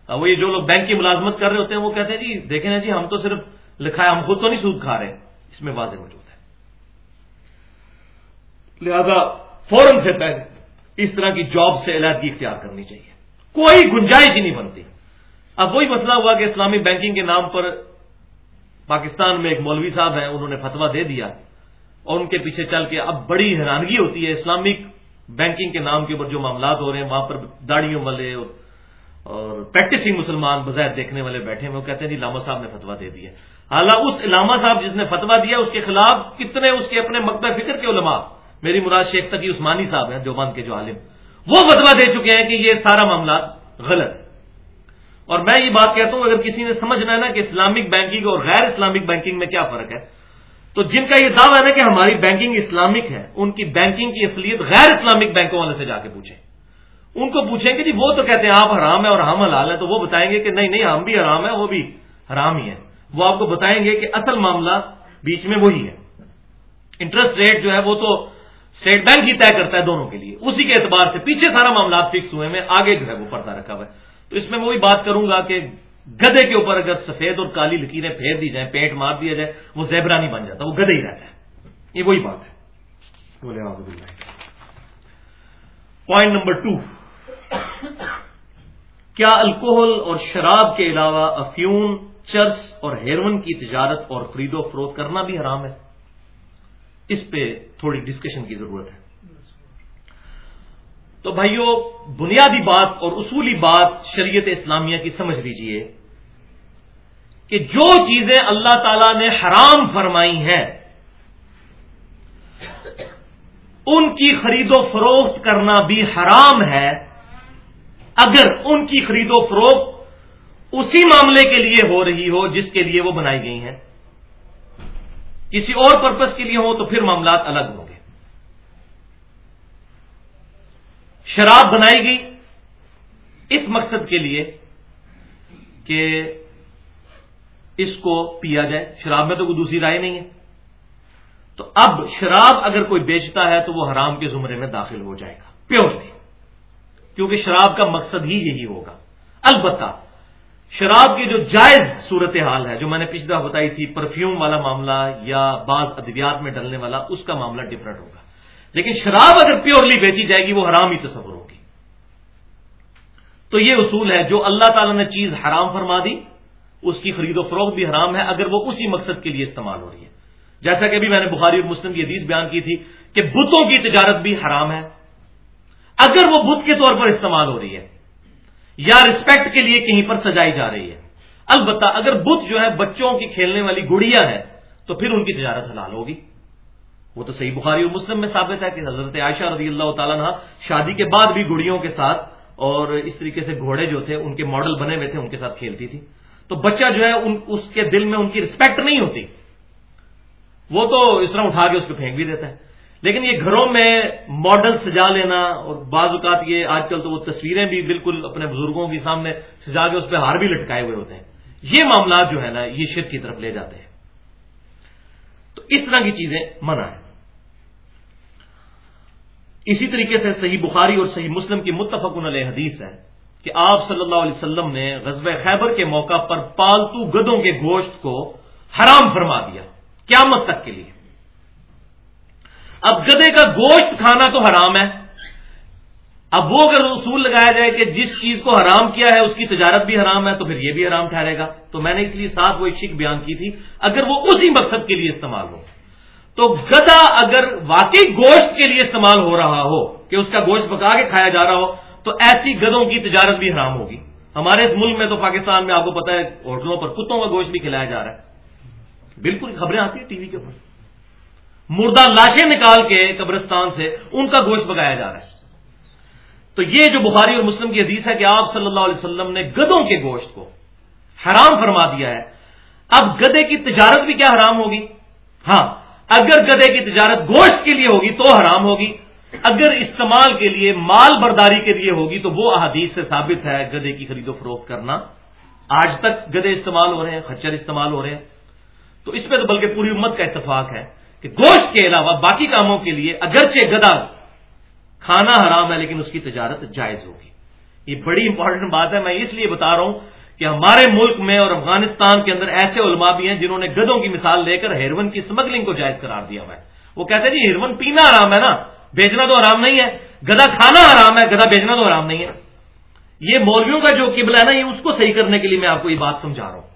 اب وہ یہ جو لوگ بینک کی ملازمت کر رہے ہوتے ہیں، وہ کہتے ہیں جی دیکھیں نا جی ہم تو صرف لکھا ہے ہم خود تو نہیں سود کھا رہے۔ اس میں واضح موجود ہے۔ لہذا فوراً سے پہلے اس طرح کی جاب سے علیحدگی اختیار کرنی چاہیے۔ کوئی گنجائش ہی نہیں بنتی۔ اب وہی مسئلہ ہوا کہ اسلامی بینکنگ کے نام پر پاکستان میں ایک مولوی صاحب ہیں، انہوں نے فتوا دے دیا اور ان کے پیچھے چل کے اب بڑی حیرانگی ہوتی ہے اسلامک بینکنگ کے نام کے اوپر جو معاملات ہو رہے ہیں، وہاں پر داڑیوں والے اور پریکٹسنگ مسلمان بظاہر دیکھنے والے بیٹھے ہیں۔ وہ کہتے ہیں جی لاما صاحب نے فتوا دے دیا۔ حالانکہ اس علامہ صاحب جس نے فتوا دیا، اس کے خلاف کتنے اس کے اپنے مکبہ فکر کے علماء میری مراد شیخ تقی عثمانی صاحب ہیں، دیوبند کے جو عالم۔ وہ فتوا دے چکے ہیں کہ یہ سارا معاملہ غلط۔ ہے اور میں یہ بات کہتا ہوں، اگر کسی نے سمجھنا ہے نا کہ اسلامک بینکنگ اور غیر اسلامک بینکنگ میں کیا فرق ہے، تو جن کا یہ دعویٰ ہے نا کہ ہماری بینکنگ اسلامک ہے، ان کی بینکنگ کی اصلیت غیر اسلامک بینکوں والے سے جا کے پوچھیں۔ ان کو پوچھیں گے جی وہ تو کہتے ہیں آپ حرام ہے اور ہم حلال ہے تو وہ بتائیں گے کہ نہیں نہیں، ہم بھی حرام ہے وہ بھی حرام ہی ہے وہ آپ کو بتائیں گے کہ اصل معاملہ بیچ میں وہی ہے۔ انٹرسٹ ریٹ جو ہے وہ تو اسٹیٹ بینک ہی طے کرتا ہے دونوں کے لیے۔ اسی کے اعتبار سے پیچھے سارا معاملات فکس ہوئے میں آگے جو ہے وہ پردہ رکھا ہوا ہے۔ تو اس میں وہی بات کروں گا کہ گدے کے اوپر اگر سفید اور کالی لکیریں پھیر دی جائیں، پیٹ مار دیا جائے، وہ زیبرا نہیں بن جاتا، وہ گدے ہی رہتا ہے۔ یہ وہی بات ہے۔ پوائنٹ نمبر ٹو کیا الکوہل اور شراب کے علاوہ افیون، چرس اور ہیروئن کی تجارت اور خرید و فروخت کرنا بھی حرام ہے؟ اس پہ تھوڑی ڈسکشن کی ضرورت ہے۔ تو بھائیو، بنیادی بات اور اصولی بات شریعت اسلامیہ کی سمجھ لیجیے کہ جو چیزیں اللہ تعالی نے حرام فرمائی ہیں، ان کی خرید و فروخت کرنا بھی حرام ہے۔ اگر ان کی خرید و فروخت اسی معاملے کے لیے ہو رہی ہو جس کے لیے وہ بنائی گئی ہیں۔ کسی اور پرپز کے لیے ہو تو پھر معاملات الگ ہوں گے۔ شراب بنائی گئی اس مقصد کے لیے کہ اس کو پیا جائے۔ شراب میں تو کوئی دوسری رائے نہیں ہے۔ تو اب شراب اگر کوئی بیچتا ہے تو وہ حرام کے زمرے میں داخل ہو جائے گا۔ پیورلی کیونکہ شراب کا مقصد ہی یہی ہوگا۔ البتہ شراب کی جو جائز صورت حال ہے، جو میں نے پچھلا بتائی تھی پرفیوم والا معاملہ یا بعض ادویات میں ڈلنے والا، اس کا معاملہ ڈفرنٹ ہوگا۔ لیکن شراب اگر پیورلی بیچی جائے گی، وہ حرام ہی تصور ہوگی۔ تو یہ اصول ہے، جو اللہ تعالیٰ نے چیز حرام فرما دی، اس کی خرید و فروخت بھی حرام ہے، اگر وہ اسی مقصد کے لیے استعمال ہو رہی ہے۔ جیسا کہ ابھی میں نے بخاری اور مسلم کی حدیث بیان کی تھی کہ بتوں کی تجارت بھی حرام ہے۔ اگر وہ بت کے طور پر استعمال ہو رہی ہے یا رسپیکٹ کے لیے کہیں پر سجائی جا رہی ہے۔ البتہ اگر بت جو ہے بچوں کی کھیلنے والی گڑیا ہے، تو پھر ان کی تجارت حلال ہوگی۔ وہ تو صحیح بخاری اور مسلم میں ثابت ہے کہ حضرت عائشہ رضی اللہ تعالیٰ نے شادی کے بعد بھی گڑیوں کے ساتھ اور اس طریقے سے گھوڑے جو تھے، ان کے ماڈل بنے ہوئے تھے، ان کے ساتھ کھیلتی تھی۔ تو بچہ جو ہے، ان اس کے دل میں ان کی رسپیکٹ نہیں ہوتی۔ وہ تو اس طرح اٹھا کے اس کو پھینک بھی دیتا ہے۔ لیکن یہ گھروں میں ماڈل سجا لینا اور بعض اوقات یہ آج کل تو وہ تصویریں بھی بالکل اپنے بزرگوں کے سامنے سجا کے اس پہ ہار بھی لٹکائے ہوئے ہوتے ہیں۔ یہ معاملات جو ہے نا، یہ شرک کی طرف لے جاتے ہیں۔ تو اس طرح کی چیزیں منع ہیں۔ اسی طریقے سے صحیح بخاری اور صحیح مسلم کی متفق علیہ حدیث ہے کہ آپ صلی اللہ علیہ وسلم نے غزب خیبر کے موقع پر پالتو گدوں کے گوشت کو حرام فرما دیا۔ قیامت تک کے لیے۔ اب گدے کا گوشت کھانا تو حرام ہے۔ اب وہ اگر اصول لگایا جائے کہ جس چیز کو حرام کیا ہے، اس کی تجارت بھی حرام ہے، تو پھر یہ بھی حرام ٹھہرے گا۔ تو میں نے اس لیے ساتھ وہ ایک شک بیان کی تھی، اگر وہ اسی مقصد کے لیے استعمال ہو۔ تو گدا اگر واقعی گوشت کے لیے استعمال ہو رہا ہو، کہ اس کا گوشت پکا کے کھایا جا رہا ہو، تو ایسی گدوں کی تجارت بھی حرام ہوگی۔ ہمارے اس ملک میں تو پاکستان میں آپ کو پتا ہے، ہوٹلوں پر کتوں کا گوشت بھی کھلایا جا رہا ہے۔ بالکل خبریں آتی ہیں ٹی وی کے اوپر۔ مردہ لاشیں نکال کے قبرستان سے ان کا گوشت پکایا جا رہا ہے۔ تو یہ جو بخاری اور مسلم کی حدیث ہے کہ آپ صلی اللہ علیہ وسلم نے گدوں کے گوشت کو حرام فرما دیا ہے۔ اب گدے کی تجارت بھی کیا حرام ہوگی؟ ہاں اگر گدے کی تجارت گوشت کے لیے ہوگی تو حرام ہوگی۔ اگر استعمال کے لیے مال برداری کے لیے ہوگی تو وہ احادیث سے ثابت ہے گدے کی خرید و فروخت کرنا۔ آج تک گدے استعمال ہو رہے ہیں، خچر استعمال ہو رہے ہیں۔ تو اس پہ تو بلکہ پوری امت کا اتفاق ہے۔ کہ گوشت کے علاوہ باقی کاموں کے لیے اگرچہ گدا کھانا حرام ہے، لیکن اس کی تجارت جائز ہوگی۔ یہ بڑی امپورٹنٹ بات ہے۔ میں اس لیے بتا رہا ہوں کہ ہمارے ملک میں اور افغانستان کے اندر ایسے علماء بھی ہیں جنہوں نے گدوں کی مثال لے کر ہیروئن کی اسمگلنگ کو جائز قرار دیا ہوا ہے۔ وہ کہتے ہیں جی ہیروئن پینا آرام ہے نا، بیچنا تو آرام نہیں ہے۔ گدا کھانا آرام ہے، گدا بیچنا تو آرام نہیں ہے۔ یہ مولویوں کا جو قبل ہے نا، یہ اس کو صحیح کرنے کے لیے میں آپ کو یہ بات سمجھا رہا ہوں۔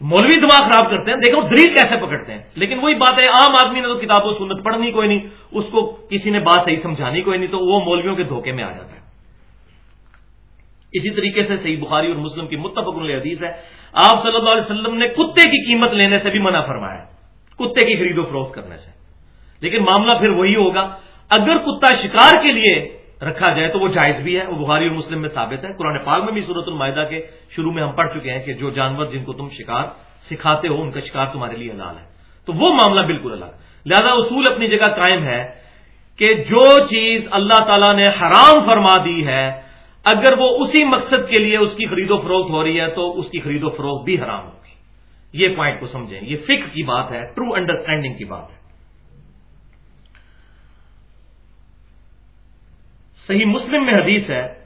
مولوی دماغ خراب کرتے ہیں، دیکھو دلیل کیسے پکڑتے ہیں۔ لیکن وہی بات ہے، عام آدمی نے تو کتاب و سنت پڑھنی کوئی نہیں، اس کو کسی نے بات صحیح سمجھانی کوئی نہیں، تو وہ مولویوں کے دھوکے میں آ جاتا ہے۔ اسی طریقے سے صحیح بخاری اور مسلم کی متفق حدیث ہے۔ آپ صلی اللہ علیہ وسلم نے کتے کی قیمت لینے سے بھی منع فرمایا، کتے کی خرید و فروخت کرنے سے۔ لیکن معاملہ پھر وہی ہوگا، اگر کتا شکار کے لیے رکھا جائے تو وہ جائز بھی ہے، وہ بخاری اور مسلم میں ثابت ہے۔ قرآن پاک میں بھی صورت المائدہ کے شروع میں ہم پڑھ چکے ہیں کہ جو جانور جن کو تم شکار سکھاتے ہو، ان کا شکار تمہارے لیے حلال ہے۔ تو وہ معاملہ بالکل الگ۔ لہذا اصول اپنی جگہ قائم ہے کہ جو چیز اللہ تعالیٰ نے حرام فرما دی ہے، اگر وہ اسی مقصد کے لیے اس کی خرید و فروخت ہو رہی ہے تو اس کی خرید و فروخت بھی حرام ہوگی۔ یہ پوائنٹ کو سمجھیں۔ یہ فکر کی بات ہے ٹرو انڈرسٹینڈنگ کی بات ہے۔ صحیح مسلم میں حدیث ہے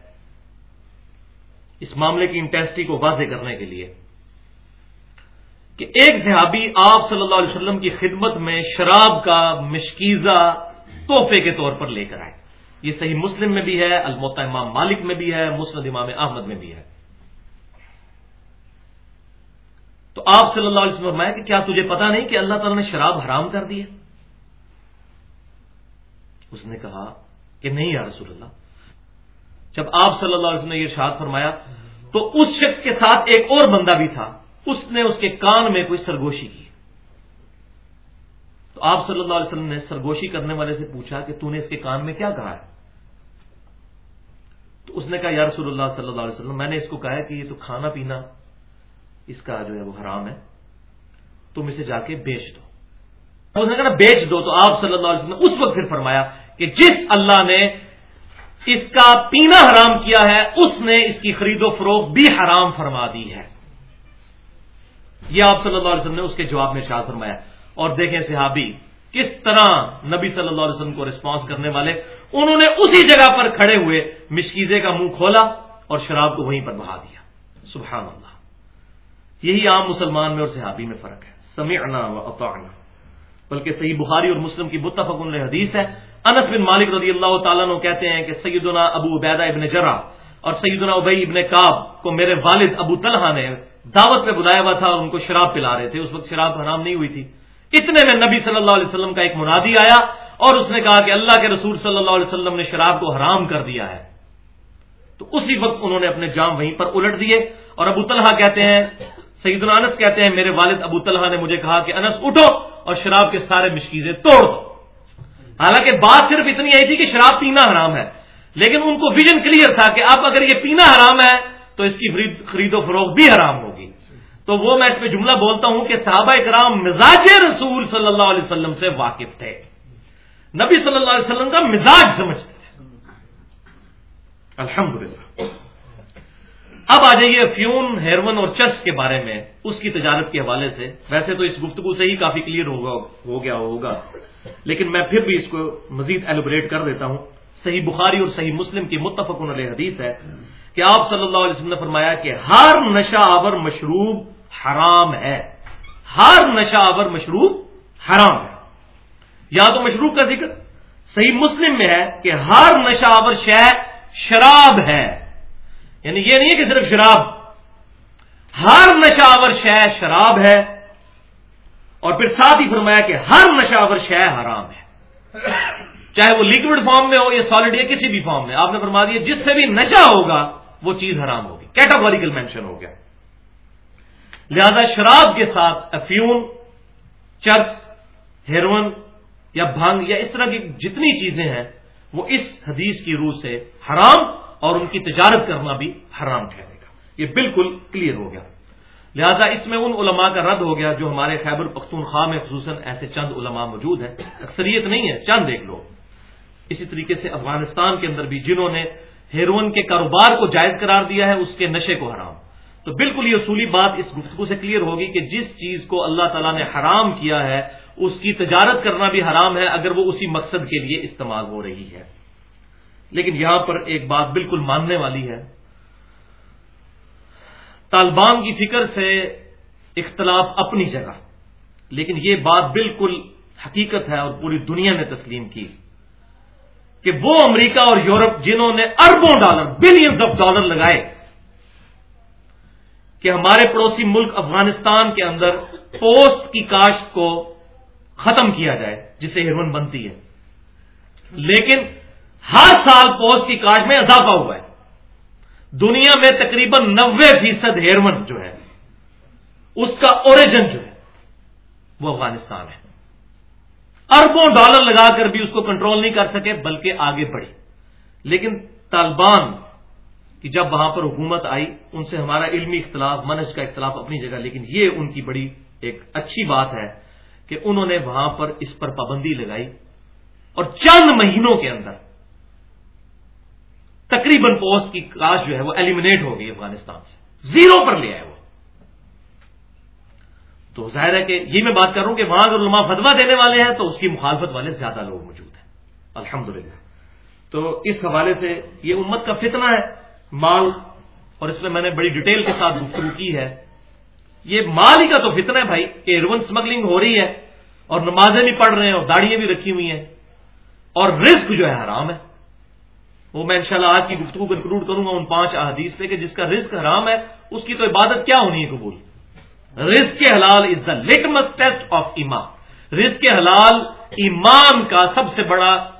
اس معاملے کی انٹیسٹی کو واضح کرنے کے لیے کہ ایک صحابی آپ صلی اللہ علیہ وسلم کی خدمت میں شراب کا مشکیزہ تحفے کے طور پر لے کر آئے۔ یہ صحیح مسلم میں بھی ہے الموت امام مالک میں بھی ہے مسلم امام احمد میں بھی ہے۔ تو آپ صلی اللہ علیہ وسلم کہ کیا تجھے پتا نہیں کہ اللہ تعالیٰ نے شراب حرام کر دی ہے؟ اس نے کہا کہ نہیں یا رسول اللہ۔ جب آپ صلی اللہ علیہ وسلم نے یہ شاد فرمایا، تو اس شخص کے ساتھ ایک اور بندہ بھی تھا۔ اس نے اس کے کان میں کوئی سرگوشی کی۔ تو آپ صلی اللہ علیہ وسلم نے سرگوشی کرنے والے سے پوچھا کہ تو نے اس کے کان میں کیا کہا ہے؟ تو اس نے کہا، یا رسول اللہ صلی اللہ علیہ وسلم، میں نے اس کو کہا ہے کہ یہ تو کھانا پینا، اس کا جو ہے وہ حرام ہے۔ تم اسے جا کے بیچ دو۔ اس نے کہا، بیچ دو۔ تو آپ صلی اللہ علیہ وسلم نے اس وقت پھر فرمایا کہ جس اللہ نے اس کا پینا حرام کیا ہے، اس نے اس کی خرید و فروخت بھی حرام فرما دی ہے۔ یہ آپ صلی اللہ علیہ وسلم نے اس کے جواب میں شاہ فرمایا۔ اور دیکھیں صحابی، کس طرح نبی صلی اللہ علیہ وسلم کو ریسپانس کرنے والے، انہوں نے اسی جگہ پر کھڑے ہوئے، مشکیزے کا منہ کھولا اور شراب کو وہیں پر بہا دیا۔ سبحان اللہ۔ یہی عام مسلمان میں اور صحابی میں فرق ہے۔ سمعنا و اطعنا۔ بلکہ صحیح بخاری اور مسلم کی متفق حدیث ہے۔ انس بن مالک رضی اللہ تعالیٰ کہتے ہیں کہ سیدنا ابو عبیدہ ابن جرا اور سیدنا ابئی ابن کاب کو میرے والد ابو طلحہ نے دعوت پہ بلایا ہوا تھا اور ان کو شراب پلا رہے تھے۔ اس وقت شراب حرام نہیں ہوئی تھی۔ اتنے میں نبی صلی اللہ علیہ وسلم کا ایک منادی آیا اور اس نے کہا کہ اللہ کے رسول صلی اللہ علیہ وسلم نے شراب کو حرام کر دیا ہے۔ تو اسی وقت انہوں نے اپنے جام وہیں پر الٹ دیے اور ابو طلحہ کہتے ہیں سعید انس کہتے ہیں، میرے والد ابو طلحہ نے مجھے کہا کہ انس، اٹھو۔ اور شراب کے سارے مشکیزیں توڑ دو۔ حالانکہ بات صرف اتنی آئی تھی کہ شراب پینا حرام ہے۔ لیکن ان کو ویژن کلیئر تھا کہ اب اگر یہ پینا حرام ہے تو اس کی خرید و فروخت بھی حرام ہوگی۔ تو وہ میں اس پہ جملہ بولتا ہوں کہ صحابہ کرام مزاج رسول صلی اللہ علیہ وسلم سے واقف تھے۔ نبی صلی اللہ علیہ وسلم کا مزاج سمجھتے تھے۔ الحمد اب آ جائیے افیون ہیرون اور چرس کے بارے میں، اس کی تجارت کے حوالے سے۔ ویسے تو اس گفتگو سے ہی کافی کلیئر ہوگا ہو گیا ہوگا۔ لیکن میں پھر بھی اس کو مزید ایلوبریٹ کر دیتا ہوں۔ صحیح بخاری اور صحیح مسلم کی متفق علیہ حدیث ہے کہ آپ صلی اللہ علیہ وسلم نے فرمایا کہ ہر نشہ آور مشروب حرام ہے۔ ہر نشہ آور مشروب حرام ہے۔ یا تو مشروب کا ذکر صحیح مسلم میں ہے کہ ہر نشہ آور شہ شراب ہے۔ یعنی یہ نہیں ہے کہ صرف شراب، ہر نشہ آور شہ شراب ہے۔ اور پھر ساتھ ہی فرمایا کہ ہر نشہ آور شہ حرام ہے۔ چاہے وہ لیکوڈ فارم میں ہو یا سالڈ یا کسی بھی فارم میں، آپ نے فرما دیا، جس سے بھی نشہ ہوگا، وہ چیز حرام ہوگی۔ کیٹاگوریکل مینشن ہو گیا۔ لہذا شراب کے ساتھ افیون چرچ ہیروئن یا بھنگ یا اس طرح کی جتنی چیزیں ہیں، وہ اس حدیث کی روح سے حرام اور ان کی تجارت کرنا بھی حرام ٹھہرے گا یہ بالکل کلیئر ہو گیا۔ لہذا اس میں ان علماء کا رد ہو گیا جو ہمارے خیبر پختونخوا میں خصوصاً ایسے چند علماء موجود ہیں۔ اکثریت نہیں ہے، چند ایک لوگ۔ اسی طریقے سے افغانستان کے اندر بھی جنہوں نے ہیروئن کے کاروبار کو جائز قرار دیا ہے، اس کے نشے کو حرام۔ تو بالکل یہ اصولی بات اس گفتگو سے کلیئر ہوگی کہ جس چیز کو اللہ تعالیٰ نے حرام کیا ہے، اس کی تجارت کرنا بھی حرام ہے، اگر وہ اسی مقصد کے لیے استعمال ہو رہی ہے۔ لیکن یہاں پر ایک بات بالکل ماننے والی ہے۔ طالبان کی فکر سے اختلاف اپنی جگہ، لیکن یہ بات بالکل حقیقت ہے اور پوری دنیا نے تسلیم کی کہ وہ امریکہ اور یورپ جنہوں نے اربوں ڈالر بلینز آف ڈالر لگائے کہ ہمارے پڑوسی ملک افغانستان کے اندر پوسٹ کی کاشت کو ختم کیا جائے، جسے ہیروئن بنتی ہے۔ لیکن ہر سال پوسٹ کی کاشت میں اضافہ ہوا ہے۔ دنیا میں تقریباً نوے فیصد ہیروئن جو ہے اس کا اوریجن جو ہے، وہ افغانستان ہے۔ اربوں ڈالر لگا کر بھی اس کو کنٹرول نہیں کر سکے، بلکہ آگے بڑھی لیکن طالبان کہ جب وہاں پر حکومت آئی، ان سے ہمارا علمی اختلاف منج کا اختلاف اپنی جگہ، لیکن یہ ان کی بڑی ایک اچھی بات ہے کہ انہوں نے وہاں پر اس پر پابندی لگائی۔ اور چند مہینوں کے اندر تقریباً پوسٹ کی کاش جو ہے وہ ایلیمنیٹ ہو گئی افغانستان سے۔ زیرو پر لے آئے وہ۔ تو ظاہر ہے کہ یہ میں بات کر رہا ہوں کہ وہاں اگر علماء فتوا دینے والے ہیں تو اس کی مخالفت والے زیادہ لوگ موجود ہیں۔ الحمدللہ۔ تو اس حوالے سے یہ امت کا فتنہ ہے۔ مال، اور اس میں میں نے بڑی ڈیٹیل کے ساتھ گفتگو کی ہے۔ یہ مال ہی کا تو فتنہ ہے بھائی، کہ ایروئن اسمگلنگ ہو رہی ہے اور نمازیں بھی پڑھ رہے ہیں اور داڑیاں بھی رکھی ہوئی ہیں۔ اور رسک جو ہے حرام ہے۔ وہ میں انشاءاللہ آج کی گفتگو کنکلوڈ کروں گا ان پانچ احادیث پہ کہ جس کا رزق حرام ہے، اس کی تو عبادت کیا ہونی ہے قبول؟ رزق کے حلال is the litmus test of ایمان رزق کے حلال ایمان کا سب سے بڑا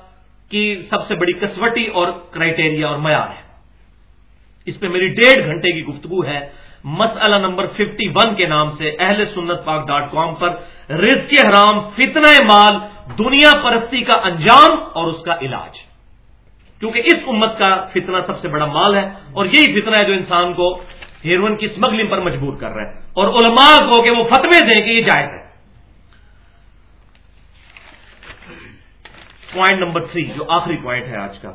کی سب سے بڑی کسوٹی اور کرائٹیریا اور معیار ہے۔ اس پہ میری ڈیڑھ گھنٹے کی گفتگو ہے۔ مسئلہ نمبر ففٹی ون کے نام سے اہل سنت پاک ڈاٹ کام پر رزق حرام فتنہ مال دنیا پرستی کا انجام اور اس کا علاج۔ کیونکہ اس امت کا فتنہ سب سے بڑا مال ہے اور یہی فتنہ ہے جو انسان کو ہیروئن کی اسمگلنگ پر مجبور کر رہا ہے اور علماء کو کہ وہ فتوے دیں کہ یہ جائز ہے۔ پوائنٹ نمبر تھری جو آخری پوائنٹ ہے آج کا۔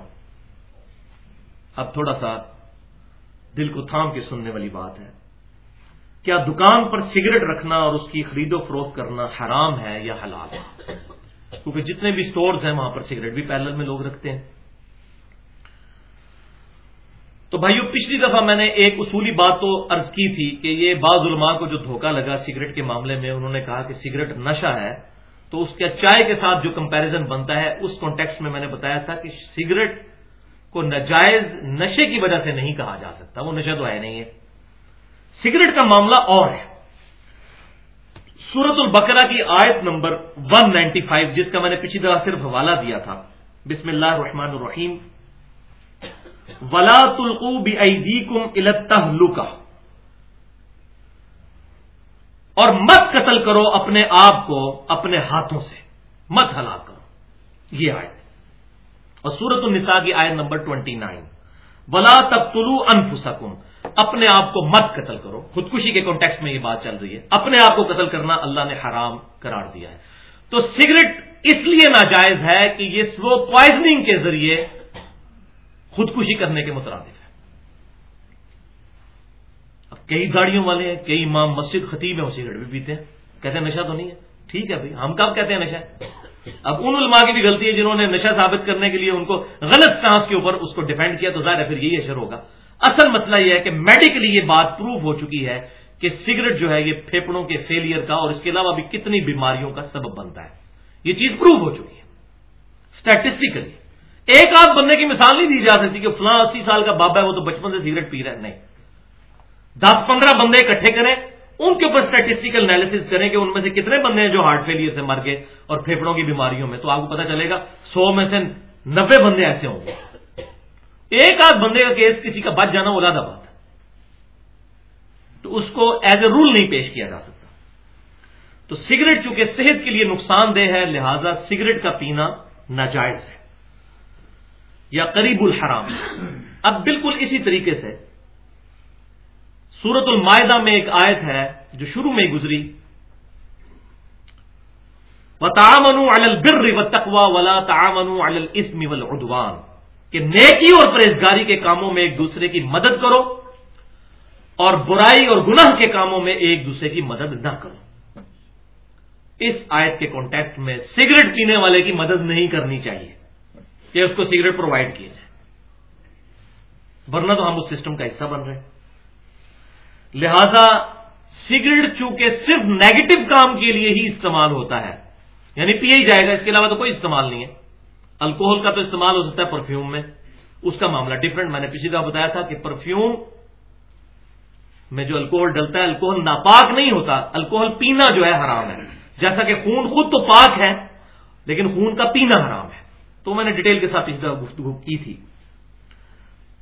اب تھوڑا سا دل کو تھام کے سننے والی بات ہے۔ کیا دکان پر سگریٹ رکھنا اور اس کی خرید و فروخت کرنا حرام ہے یا حلال ہے؟ کیونکہ جتنے بھی سٹورز ہیں وہاں پر سگریٹ بھی پیلر میں لوگ رکھتے ہیں۔ تو بھائیو، پچھلی دفعہ میں نے ایک اصولی بات تو عرض کی تھی کہ یہ بعض علماء کو جو دھوکہ لگا سگریٹ کے معاملے میں، انہوں نے کہا کہ سگریٹ نشہ ہے، تو اس کے چائے کے ساتھ جو کمپیرزن بنتا ہے، اس کانٹیکس میں میں نے بتایا تھا کہ سگریٹ کو نجائز نشے کی وجہ سے نہیں کہا جا سکتا، وہ نشہ تو ہے نہیں ہے۔ سگریٹ کا معاملہ اور ہے۔ سورت البقرہ کی آیت نمبر 195 جس کا میں نے پچھلی طرح صرف حوالہ دیا تھا۔ بسم اللہ الرحمن الرحیم۔ ولا تلقو بی کم التحلقہ اور مت قتل کرو اپنے آپ کو اپنے ہاتھوں سے۔ مت ہلا کرو۔ یہ آیت۔ اور سورت النساء کی آیت نمبر 29 ولا تب طلوع انفسکم اپنے آپ کو مت قتل کرو۔ خودکشی کے کانٹیکس میں یہ بات چل رہی ہے۔ اپنے آپ کو قتل کرنا اللہ نے حرام قرار دیا ہے۔ تو سگریٹ اس لیے ناجائز ہے کہ یہ سلو پوائزنگ کے ذریعے خودکشی کرنے کے مترادف ہے اب کئی گاڑیوں والے ہیں، کئی امام مسجد خطیب ہیں وہ سگریٹ بھی پیتے ہیں۔ کہتے ہیں نشہ تو نہیں ہے۔ ٹھیک ہے بھائی، ہم کب کہتے ہیں نشہ؟ اب ان علماء کی بھی غلطی ہے جنہوں نے نشہ ثابت کرنے کے لیے ان کو غلط سانس کے اوپر اس کو ڈیفینڈ کیا، تو ظاہر ہے پھر یہی اشر ہوگا۔ اصل مسئلہ یہ ہے کہ میڈیکلی یہ بات پروف ہو چکی ہے کہ سگریٹ جو ہے یہ پھیپڑوں کے فیلئر کا اور اس کے علاوہ بھی کتنی بیماریوں کا سبب بنتا ہے۔ یہ چیز پروف ہو چکی ہے۔ اسٹیٹسٹیکلی ایک آدھ بندے کی مثال نہیں دی جا سکتی کہ فلاں اسی سال کا بابا ہے، وہ تو بچپن سے سگریٹ پی رہا ہے۔ نہیں۔ دس پندرہ بندے اکٹھے کریں، ان کے اوپر اسٹیٹسٹیکل انالیس کریں کہ ان میں سے کتنے بندے ہیں جو ہارٹ فیلئر سے مر گئے اور پھیپڑوں کی بیماریوں میں۔ تو آپ کو پتا چلے گا، سو میں سے نبے بندے ایسے ہوں گے۔ ایک آدھ بندے کا کیس کسی کا بچ جانا وہ زیادہ بات ہے۔ تو اس کو ایز اے رول نہیں پیش کیا جا سکتا۔ تو سگریٹ چونکہ صحت کے لیے نقصان دہ ہے، لہذا سگریٹ کا پینا ناجائز ہے۔ یا قریب الحرام۔ اب بالکل اسی طریقے سے سورت المائدہ میں ایک آیت ہے جو شروع میں گزری۔ و تعامن البر و تقوا ولا تعامن الاسم والعدوان۔ کہ نیکی اور پرہیزگاری کے کاموں میں ایک دوسرے کی مدد کرو اور برائی اور گناہ کے کاموں میں ایک دوسرے کی مدد نہ کرو۔ اس آیت کے کانٹیکٹ میں سگریٹ پینے والے کی مدد نہیں کرنی چاہیے۔ کہ اس کو سگریٹ پرووائڈ کیے جائے ورنہ تو ہم اس سسٹم کا حصہ بن رہے ہیں۔ لہذا سگریٹ چونکہ صرف نیگیٹو کام کے لیے ہی استعمال ہوتا ہے یعنی پیے ہی جائے گا، اس کے علاوہ تو کوئی استعمال نہیں ہے۔ الکوہل کا تو استعمال ہو سکتا ہے پرفیوم میں۔ اس کا معاملہ ڈفرنٹ میں نے پچھلی دفعہ بتایا تھا کہ پرفیوم میں جو الکوہل ڈلتا ہے، الکوہل ناپاک نہیں ہوتا، الکوہل پینا جو ہے حرام ہے۔ جیسا کہ خون خود تو پاک ہے، لیکن خون کا پینا حرام ہے۔ تو میں نے ڈیٹیل کے ساتھ پچھلی گفتگو کی تھی۔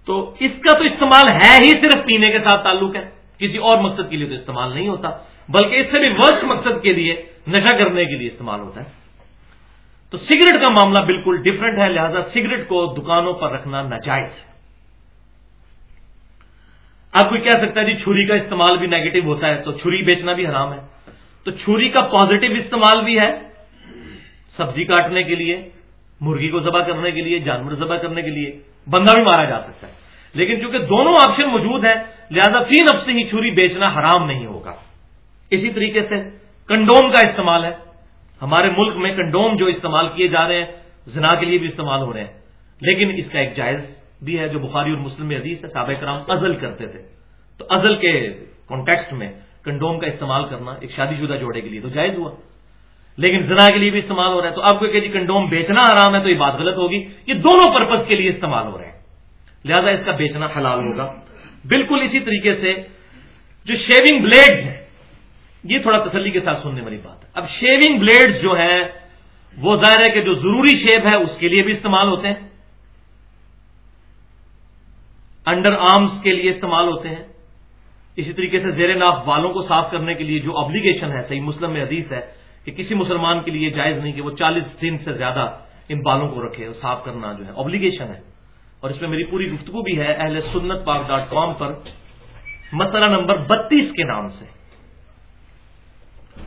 تو اس کا تو استعمال ہے ہی صرف پینے کے ساتھ تعلق ہے۔ کسی اور مقصد کے لیے تو استعمال نہیں ہوتا، بلکہ اس سے بھی ورسٹ مقصد کے لیے، نشہ کرنے کے لیے استعمال ہوتا ہے۔ تو سگریٹ کا معاملہ بالکل ڈفرنٹ ہے، لہذا سگریٹ کو دکانوں پر رکھنا ناجائز۔ ہے آپ کوئی کہہ سکتا ہے جی چھری کا استعمال بھی نیگیٹو ہوتا ہے، تو چھری بیچنا بھی حرام ہے۔ تو چھری کا پازیٹو استعمال بھی ہے سبزی کاٹنے کے لیے مرغی کو ذبح کرنے کے لیے، جانور ذبح کرنے کے لیے بندہ بھی مارا جا سکتا ہے۔ لیکن چونکہ دونوں آپشن موجود ہیں، لہذا فی نفس ہی چھری بیچنا حرام نہیں ہوگا۔ اسی طریقے سے کنڈوم کا استعمال ہے۔ ہمارے ملک میں کنڈوم جو استعمال کیے جا رہے ہیں، زنا کے لیے بھی استعمال ہو رہے ہیں۔ لیکن اس کا ایک جائز بھی ہے، جو بخاری اور مسلم عزیز ہے سابق کرام ازل کرتے تھے۔ تو ازل کے کانٹیکسٹ میں کنڈوم کا استعمال کرنا ایک شادی شدہ جوڑے کے لیے تو جائز ہوا۔ لیکن زنا کے لیے بھی استعمال ہو رہا ہے تو آپ کو کہ جی کنڈوم بیچنا آرام ہے تو یہ بات غلط ہوگی۔ یہ دونوں پرپز کے لیے استعمال ہو رہے ہیں لہذا اس کا بیچنا حلال ہوگا۔ بالکل اسی طریقے سے جو شیونگ بلیڈ ہیں یہ تھوڑا تسلی کے ساتھ سننے والی بات ہے۔ اب شیونگ بلیڈ جو ہے وہ ظاہر ہے کہ جو ضروری شیپ ہے، اس کے لیے بھی استعمال ہوتے ہیں۔ انڈر آرمس کے لیے استعمال ہوتے ہیں۔ اسی طریقے سے زیر ناف والوں کو صاف کرنے کے لیے جو ابلیگیشن ہے، صحیح مسلم میں حدیث ہے کہ کسی مسلمان کے لیے جائز نہیں کہ وہ چالیس دن سے زیادہ ان بالوں کو رکھے اور صاف کرنا جو ہے ابلیگیشن ہے۔ اور اس میں میری پوری گفتگو بھی ہے اہل سنت پاک ڈاٹ کام پر۔ مسئلہ نمبر بتیس کے نام سے۔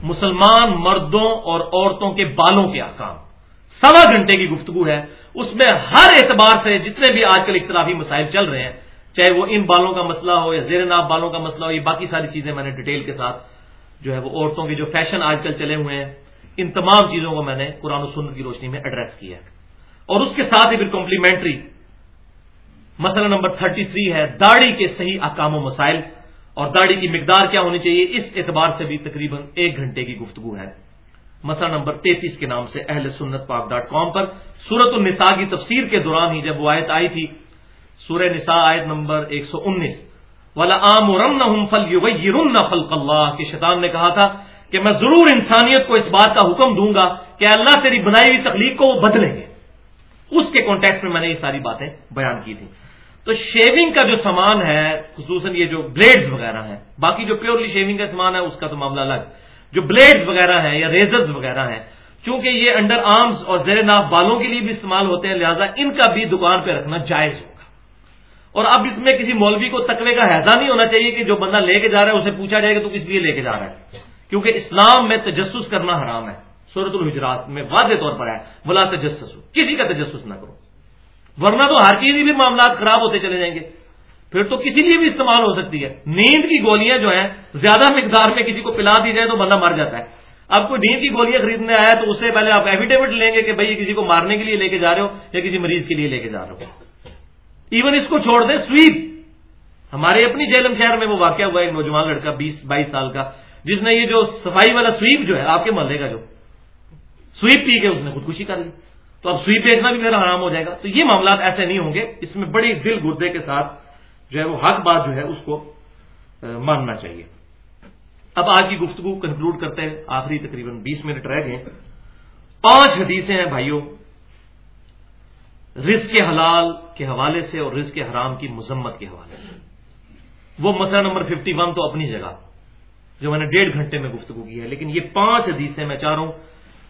مسلمان مردوں اور عورتوں کے بالوں کے احکام۔ سوا گھنٹے کی گفتگو ہے۔ اس میں ہر اعتبار سے جتنے بھی آج کل اختلافی مسائل چل رہے ہیں، چاہے وہ ان بالوں کا مسئلہ ہو یا زیر ناف بالوں کا مسئلہ ہو، یہ باقی ساری چیزیں میں نے ڈیٹیل کے ساتھ جو ہے وہ عورتوں کے جو فیشن آج کل چلے ہوئے ہیں، ان تمام چیزوں کو میں نے قرآن و سنت کی روشنی میں ایڈریس کیا ہے۔ اور اس کے ساتھ ہی پھر کمپلیمنٹری مسئلہ نمبر 33 ہے، داڑھی کے صحیح احکام و مسائل۔ اور داڑھی کی مقدار کیا ہونی چاہیے؟ اس اعتبار سے بھی تقریباً ایک گھنٹے کی گفتگو ہے۔ مسئلہ نمبر 33 کے نام سے اہل سنت پاک ڈاٹ کام پر سورت النساء کی تفسیر کے دوران ہی جب وہ آیت آئی تھی سورہ نساء آیت نمبر 119 والا عام رم فل فلق اللہ کے شیطان نے کہا تھا کہ میں ضرور انسانیت کو اس بات کا حکم دوں گا کہ اللہ تیری بنائی ہوئی تخلیق کو وہ بدلیں گے۔ اس کے کانٹیکٹ میں میں نے یہ ساری باتیں بیان کی تھیں۔ تو شیونگ کا جو سامان ہے، خصوصاً یہ جو بلیڈز وغیرہ ہیں، باقی جو پیورلی شیونگ کا سامان ہے، اس کا تو معاملہ الگ۔ جو بلیڈز وغیرہ ہیں یا ریزرز وغیرہ ہیں، چونکہ یہ انڈر آرمز اور زیر ناف بالوں کے لیے بھی استعمال ہوتے ہیں، لہٰذا ان کا بھی دکان پہ رکھنا جائز ہوگا اور اب اس میں کسی مولوی کو تقوی کا حیضہ نہیں ہونا چاہیے کہ جو بندہ لے کے جا رہا ہے اسے پوچھا جائے کہ تو کس لیے لے کے جا رہا ہے؟ کیونکہ اسلام میں تجسس کرنا حرام ہے۔ صورت الحجرات میں واضح طور پر ہے۔ بلا تجسس کسی کا تجسس نہ کرو۔ ورنہ تو ہر چیز بھی معاملات خراب ہوتے چلے جائیں گے۔ پھر تو کسی لیے بھی استعمال ہو سکتی ہے۔ نیند کی گولیاں جو ہیں، زیادہ مقدار میں کسی کو پلا دی جائے تو بندہ مر جاتا ہے۔ اب کوئی نیند کی گولیاں خریدنے آیا تو اس سے پہلے آپ ایفیڈیوٹ لیں گے کہ بھائی کسی کو مارنے کے لیے لے کے جا رہے ہو یا کسی مریض کے لیے لے کے جا رہے ہو۔ ایون اس کو چھوڑ دیں سویپ ہمارے اپنی جیلم شہر میں وہ واقعہ ہوا ایک نوجوان لڑکا بیس، بائیس سال کا، جس نے یہ جو صفائی والا سویپ جو ہے، آپ کے محلے کا جو سویپ پی کے اس نے خودکشی کر لی۔ تو اب سوئی بیچنا بھی میرا حرام ہو جائے گا۔ تو یہ معاملات ایسے نہیں ہوں گے۔ اس میں بڑی دل گردے کے ساتھ جو ہے وہ حق بات جو ہے اس کو ماننا چاہیے۔ اب آج کی گفتگو کنکلوڈ کرتے ہیں۔ آخری تقریباً بیس منٹ رہ گئے پانچ حدیثیں ہیں بھائیوں۔ رزق کے حلال کے حوالے سے اور رزق کے حرام کی مذمت کے حوالے سے۔ وہ مسئلہ نمبر ففٹی ون تو اپنی جگہ، جو میں نے ڈیڑھ گھنٹے میں گفتگو کی ہے، لیکن یہ پانچ حدیثیں میں چاہ رہا ہوں۔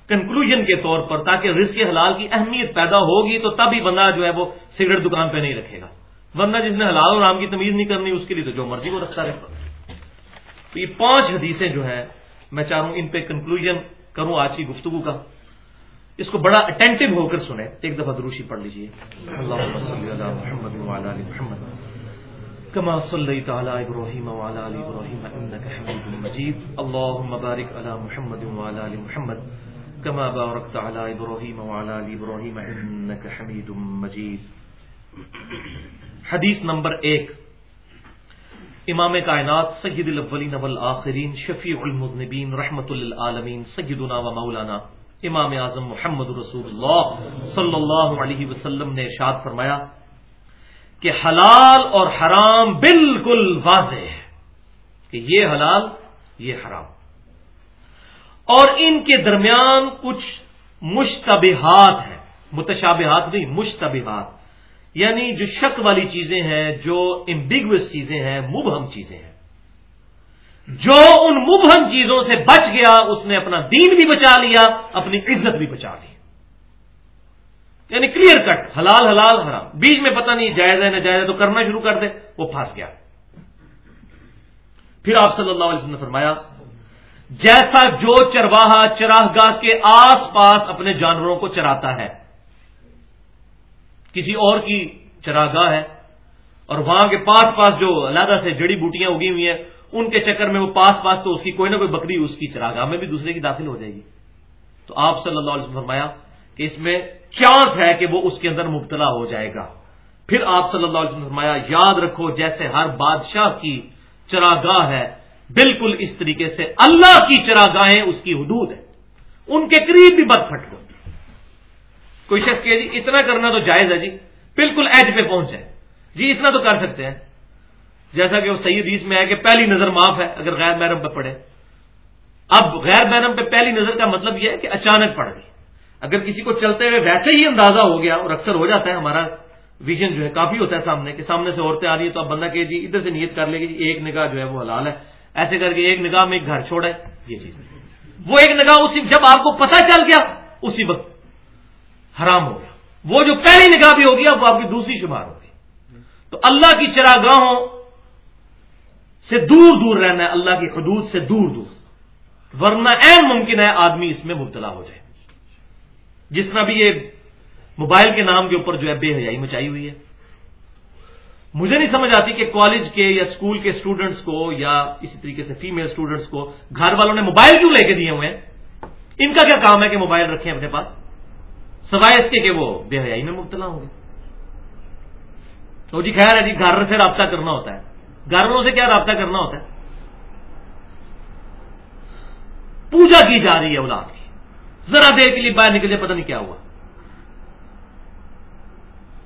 کنکلوژن کے طور پر تاکہ رزق حلال کی اہمیت پیدا ہوگی تو تب ہی بندہ جو ہے وہ سگریٹ دکان پہ نہیں رکھے گا۔ ورنہ جس نے حلال اور رام کی تمیز نہیں کرنی، اس کے لیے تو جو مرضی وہ رکھتا رہتا تو یہ پانچ حدیثیں جو ہیں، میں چاہ رہا ہوں ان پہ کنکلوژن کروں آج کی گفتگو کا۔ اس کو بڑا اٹینٹو ہو کر سنیں۔ ایک دفعہ دروشی پڑھ لیجیے كما صليت على ابراهيم وعلى ال ابراهيم انك حميد مجيد اللهم بارك على محمد وعلى ال محمد۔ كما باركت على إبراهيم وعلى آل إبراهيم إنك حميد مجيد حدیث نمبر ایک۔ امام کائنات سید الاولین والآخرین، شفیع المذنبین رحمت للعالمین، سیدنا و مولانا۔ امام اعظم محمد رسول اللہ صلی اللہ علیہ وسلم نے ارشاد فرمایا کہ حلال اور حرام بالکل واضح ہے کہ یہ حلال، یہ حرام۔ اور ان کے درمیان کچھ مشتبہات ہیں۔ متشابہات نہیں، مشتبہات۔ یعنی جو شک والی چیزیں ہیں، جو امبیگوس چیزیں ہیں، مبہم چیزیں ہیں۔ جو ان مبہم چیزوں سے بچ گیا، اس نے اپنا دین بھی بچا لیا، اپنی عزت بھی بچا لی۔ یعنی کلیئر کٹ حلال حلال، حرام۔ بیچ میں پتہ نہیں جائز ہے نہ جائز ہے، تو کرنا شروع کر دے، وہ پھنس گیا۔ پھر آپ صلی اللہ علیہ وسلم نے فرمایا، جیسا جو چرواہا چراہ گاہ کے آس پاس اپنے جانوروں کو چراتا ہے، کسی اور کی چراگاہ ہے، اور وہاں کے پاس پاس جو علیحدہ سے جڑی بوٹیاں اگی ہوئی ہیں ان کے چکر میں وہ پاس پاس تو اس کی کوئی نہ کوئی بکری اس کی چراگاہ میں بھی دوسرے کی داخل ہو جائے گی۔ تو آپ صلی اللہ علیہ وسلم فرمایا کہ اس میں چانس ہے کہ وہ اس کے اندر مبتلا ہو جائے گا۔ پھر آپ صلی اللہ علیہ وسلم فرمایا، یاد رکھو جیسے ہر بادشاہ کی چراگاہ ہے، بالکل اس طریقے سے اللہ کی چراگاہیں اس کی حدود ہے ان کے قریب بھی بد پھٹ ہو کوئی شخص کہ جی اتنا کرنا تو جائز ہے جی بالکل ایج پہ پہنچ جائے۔ جی اتنا تو کر سکتے ہیں۔ جیسا کہ وہ صحیح حدیث میں ہے کہ پہلی نظر معاف ہے اگر غیر محرم پہ پڑے اب غیر محرم پہ پہلی نظر کا مطلب یہ ہے کہ اچانک پڑ گئی۔ اگر کسی کو چلتے ہوئے ویسے ہی اندازہ ہو گیا اور اکثر ہو جاتا ہے، ہمارا ویژن جو ہے کافی ہوتا ہے سامنے کہ سامنے سے عورتیں آ رہی ہیں تو اب بندہ کہ جی ادھر سے نیت کر لے گی جی ایک نگاہ جو ہے وہ حلال ہے۔ ایسے کر کے ایک نگاہ میں ایک گھر چھوڑا ہے۔ یہ چیز۔ وہ ایک نگاہ اسی جب آپ کو پتہ چل گیا، اسی وقت حرام ہو گیا۔ وہ جو پہلی نگاہ بھی ہوگی اب وہ آپ کی دوسری شمار ہوگی تو اللہ کی چراگاہوں سے دور دور رہنا ہے، اللہ کی حدود سے دور دور۔ ورنہ این ممکن ہے آدمی اس میں مبتلا ہو جائے۔ جس طرح بھی یہ موبائل کے نام کے اوپر جو ہے بے حیائی مچائی ہوئی ہے۔ مجھے نہیں سمجھ آتی کہ کالج کے یا اسکول کے اسٹوڈنٹس کو یا اسی طریقے سے فیمل اسٹوڈنٹس کو گھر والوں نے موبائل کیوں لے کے دیے ہوئے ہیں؟ ان کا کیا کام ہے کہ موبائل رکھیں اپنے پاس؟ سوائے اس کے کہ وہ بے حیائی میں مبتلا ہوں گے۔ تو جی خیر ہے جی گھر سے رابطہ کرنا ہوتا ہے۔ گھر والوں سے کیا رابطہ کرنا ہوتا ہے؟ پوجا کی جا رہی ہے اولاد کی۔ ذرا دیر کے لیے باہر نکل جائے پتہ نہیں کیا ہوا۔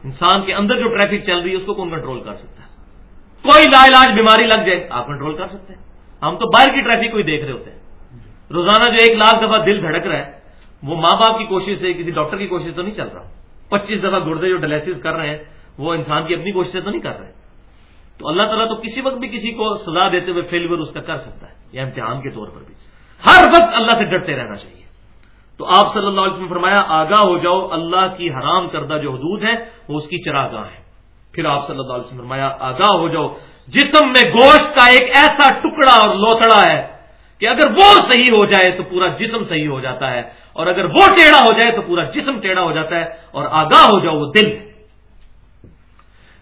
انسان کے اندر جو ٹریفک چل رہی ہے، اس کو کون کنٹرول کر سکتا ہے؟ کوئی لا علاج بیماری لگ جائے، آپ کنٹرول کر سکتے ہیں۔ ہم تو باہر کی ٹریفک کو ہی دیکھ رہے ہوتے ہیں۔ روزانہ جو ایک لاکھ دفعہ دل دھڑک رہا ہے، وہ ماں باپ کی کوشش سے، کسی ڈاکٹر کی کوشش تو نہیں چل رہا۔ پچیس دفعہ گردے جو ڈائلسس کر رہے ہیں، وہ انسان کی اپنی کوشش سے تو نہیں کر رہے۔ تو اللہ تعالیٰ تو کسی وقت بھی کسی کو سزا دیتے ہوئے فیلور اس کا کر سکتا ہے، یا امتحان کے طور پر بھی۔ ہر وقت اللہ سے ڈرتے رہنا چاہیے۔ تو آپ صلی اللہ علیہ وسلم فرمایا، آگاہ ہو جاؤ، اللہ کی حرام کردہ جو حدود ہے وہ اس کی چراگاہ ہے پھر آپ صلی اللہ علیہ وسلم فرمایا، آگاہ ہو جاؤ۔ جسم میں گوشت کا ایک ایسا ٹکڑا اور لوتڑا ہے کہ اگر وہ صحیح ہو جائے تو پورا جسم صحیح ہو جاتا ہے، اور اگر وہ ٹیڑھا ہو جائے تو پورا جسم ٹیڑھا ہو جاتا ہے، اور آگاہ ہو جاؤ، وہ دل ہے۔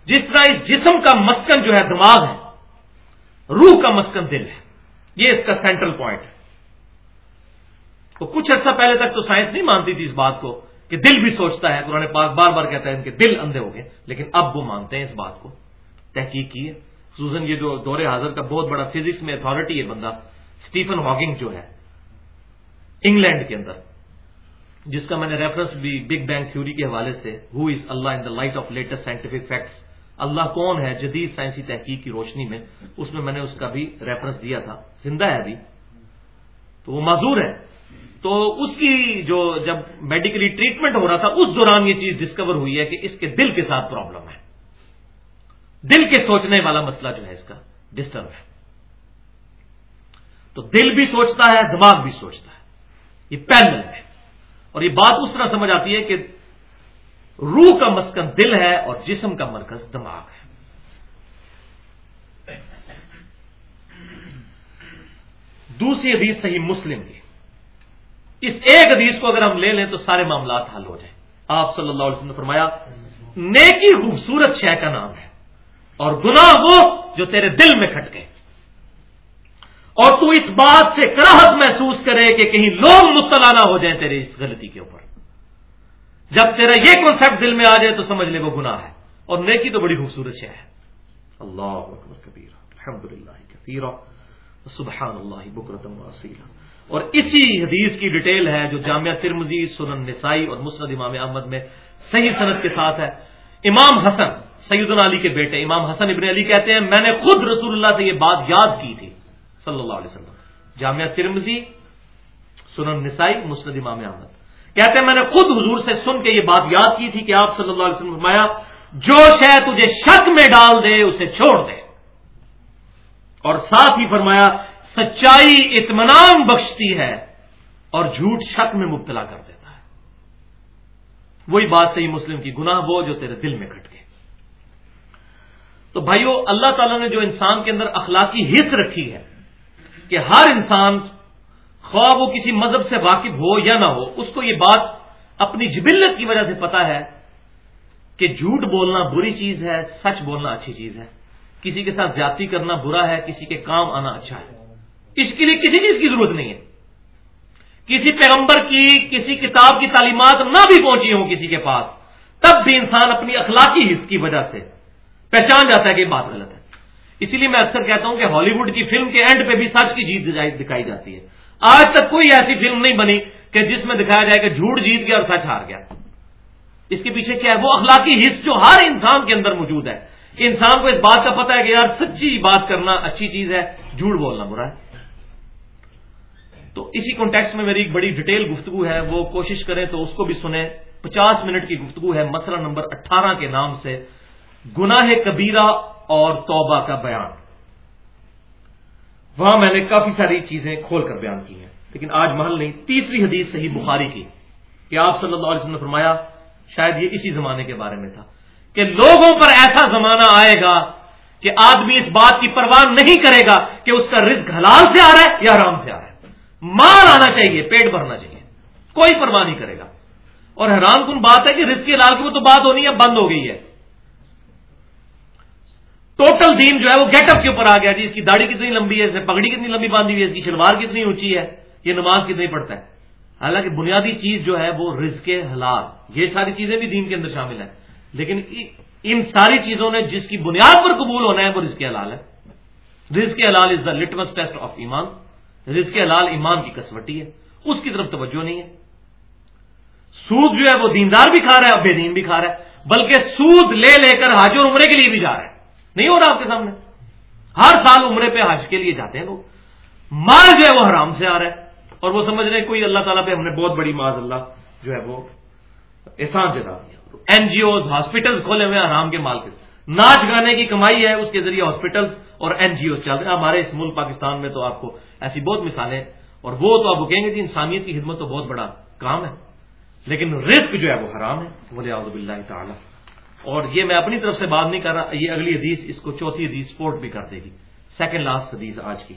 جس طرح اس جسم کا مسکن جو ہے دماغ ہے، روح کا مسکن دل ہے۔ یہ اس کا سینٹرل پوائنٹ ہے۔ تو کچھ عرصہ پہلے تک تو سائنس نہیں مانتی تھی اس بات کو کہ دل بھی سوچتا ہے۔ قرآن پاک بار بار کہتا ہے ان کے دل اندھے ہو گئے، لیکن اب وہ مانتے ہیں اس بات کو۔ تحقیق کی ہے۔ سوزن یہ جو دور حاضر کا بہت بڑا فزکس میں اتارٹی ہے بندہ اسٹیفن ہاکنگ جو ہے انگلینڈ کے اندر، جس کا میں نے ریفرنس بھی بگ بینگ تھیوری کے حوالے سے who is Allah in the light of latest scientific facts Allah کون ہے جدید سائنسی تحقیق کی روشنی میں؟ اس میں میں نے اس کا بھی ریفرنس دیا تھا۔ زندہ ہے ابھی۔ تو وہ معذور ہے۔ تو اس کی جو جب میڈیکلی ٹریٹمنٹ ہو رہا تھا، اس دوران یہ چیز ڈسکور ہوئی ہے کہ اس کے دل کے ساتھ پرابلم ہے۔ دل کے سوچنے والا مسئلہ جو ہے، اس کا ڈسٹرب ہے۔ تو دل بھی سوچتا ہے، دماغ بھی سوچتا ہے۔ یہ پیرل ہے۔ اور یہ بات اس طرح سمجھ آتی ہے کہ روح کا مسکن دل ہے اور جسم کا مرکز دماغ ہے۔ دوسری حدیث صحیح مسلم کی۔ اس ایک حدیث کو اگر ہم لے لیں تو سارے معاملات حل ہو جائیں۔ آپ صلی اللہ علیہ وسلم نے فرمایا، نیکی خوبصورت شہ کا نام ہے اور گناہ وہ جو تیرے دل میں کھٹ گئے۔ اور تو اس بات سے کراہت محسوس کرے کہ کہیں لوگ مطلع نہ ہو جائیں تیرے اس غلطی کے اوپر۔ جب تیرا یہ کنسپٹ دل میں آ جائے تو سمجھ لے وہ گناہ ہے۔ اور نیکی تو بڑی خوبصورت شہ ہے۔ اللہ الحمد للہ سبحان اللہ بکرتم اور اسی حدیث کی ڈیٹیل ہے جو جامعہ ترمزی سنن نسائی اور مسرد امام احمد میں صحیح صنعت کے ساتھ ہے۔ امام حسن سید علی کے بیٹے امام حسن ابن علی کہتے ہیں، میں نے خود رسول اللہ سے یہ بات یاد کی تھی، صلی اللہ علیہ وسلم۔ جامعہ ترمزی سنن نسائی مسرد امام احمد۔ کہتے ہیں، میں نے خود حضور سے سن کے یہ بات یاد کی تھی کہ آپ صلی اللہ علیہ وسلم فرمایا، جو شہ تجھے شک میں ڈال دے اسے چھوڑ دے۔ اور ساتھ ہی فرمایا، سچائی اطمینان بخشتی ہے اور جھوٹ شک میں مبتلا کر دیتا ہے۔ وہی بات صحیح مسلم کی گناہ وہ جو تیرے دل میں کٹ گئے۔ تو بھائیو، اللہ تعالیٰ نے جو انسان کے اندر اخلاقی حص رکھی ہے کہ ہر انسان خواہ وہ کسی مذہب سے واقف ہو یا نہ ہو، اس کو یہ بات اپنی جبلت کی وجہ سے پتا ہے کہ جھوٹ بولنا بری چیز ہے، سچ بولنا اچھی چیز ہے۔ کسی کے ساتھ زیادتی کرنا برا ہے، کسی کے کام آنا اچھا ہے۔ اس کے لیے کسی چیز کی ضرورت نہیں ہے۔ کسی پیغمبر کی، کسی کتاب کی تعلیمات نہ بھی پہنچی ہوں کسی کے پاس، تب بھی انسان اپنی اخلاقی حص کی وجہ سے پہچان جاتا ہے کہ یہ بات غلط ہے۔ اسی لیے میں اکثر کہتا ہوں کہ ہالی ووڈ کی فلم کے اینڈ پہ بھی سچ کی جیت دکھائی جاتی ہے۔ آج تک کوئی ایسی فلم نہیں بنی کہ جس میں دکھایا جائے کہ جھوٹ جیت گیا اور سچ ہار گیا۔ اس کے پیچھے کیا ہے؟ وہ اخلاقی حص جو ہر انسان کے اندر موجود ہے۔ کہ انسان کو اس بات کا پتا ہے کہ یار سچی بات کرنا اچھی چیز ہے، جھوٹ بولنا برا ہے۔ تو اسی کانٹیکس میں میری ایک بڑی ڈیٹیل گفتگو ہے، وہ کوشش کریں تو اس کو بھی سنیں۔ پچاس منٹ کی گفتگو ہے، مسئلہ نمبر اٹھارہ کے نام سے۔ گناہ کبیرہ اور توبہ کا بیان۔ وہاں میں نے کافی ساری چیزیں کھول کر بیان کی ہیں، لیکن آج محل نہیں، تیسری حدیث صحیح بخاری کی، کہ آپ صلی اللہ علیہ وسلم نے فرمایا، شاید یہ اسی زمانے کے بارے میں تھا، کہ لوگوں پر ایسا زمانہ آئے گا کہ آدمی اس بات کی پرواہ نہیں کرے گا کہ اس کا رزق حلال سے آ رہا ہے یا حرام سے آ رہا ہے۔ مال آنا چاہیے، پیٹ بھرنا چاہیے، کوئی پرواہ نہیں کرے گا۔ اور حیران کن بات ہے کہ رزق کے لال کی وہ تو بات ہونی ہے، بند ہو گئی ہے۔ ٹوٹل دین جو ہے وہ گیٹ اپ کے اوپر آ گیا جی اس کی داڑھی کتنی لمبی ہے، اس نے پگڑی کتنی لمبی باندھی ہوئی ہے، اس کی شلوار کتنی اونچی ہے، یہ نماز کتنی پڑتا ہے۔ حالانکہ بنیادی چیز جو ہے وہ رزق حلال، یہ ساری چیزیں بھی دین کے اندر شامل ہیں۔ لیکن ان ساری چیزوں نے جس کی بنیاد پر قبول ہونا ہے، وہ رزق حلال ہے۔ رزق حلال is the litmus test of ایمان۔ رزق حلال ایمان کی کسوٹی ہے، اس کی طرف توجہ نہیں ہے۔ سود جو ہے وہ دیندار بھی کھا رہا ہے اور بے دین بھی کھا رہا ہے، بلکہ سود لے لے کر حاجر عمرے کے لیے بھی جا رہا ہے۔ نہیں ہو رہا آپ کے سامنے؟ ہر سال عمرے پہ حج کے لیے جاتے ہیں لوگ۔ مال جو ہے وہ حرام سے آ رہا ہے۔ اور وہ سمجھ رہے ہیں کوئی اللہ تعالیٰ پہ ہم نے بہت بڑی ماض اللہ جو ہے وہ احسان جتا دیا۔ این جی اوز ہاسپٹل کھولے ہوئے حرام کے مال کے۔ ناچ گانے کی کمائی ہے اس کے ذریعے ہاسپٹل اور این جی اوز چلتے ہیں۔ ہمارے اس ملک پاکستان میں تو آپ کو ایسی بہت مثالیں اور وہ تو آپ کہیں گے کہ انسانیت کی خدمت تو بہت بڑا کام ہے۔ لیکن رزق جو ہے وہ حرام ہے۔ بولے آزب اللہ تعالیٰ۔ اور یہ میں اپنی طرف سے بات نہیں کر رہا، یہ اگلی حدیث، اس کو چوتھی حدیث سپورٹ بھی کر دے گی۔ سیکنڈ لاسٹ حدیث آج کی۔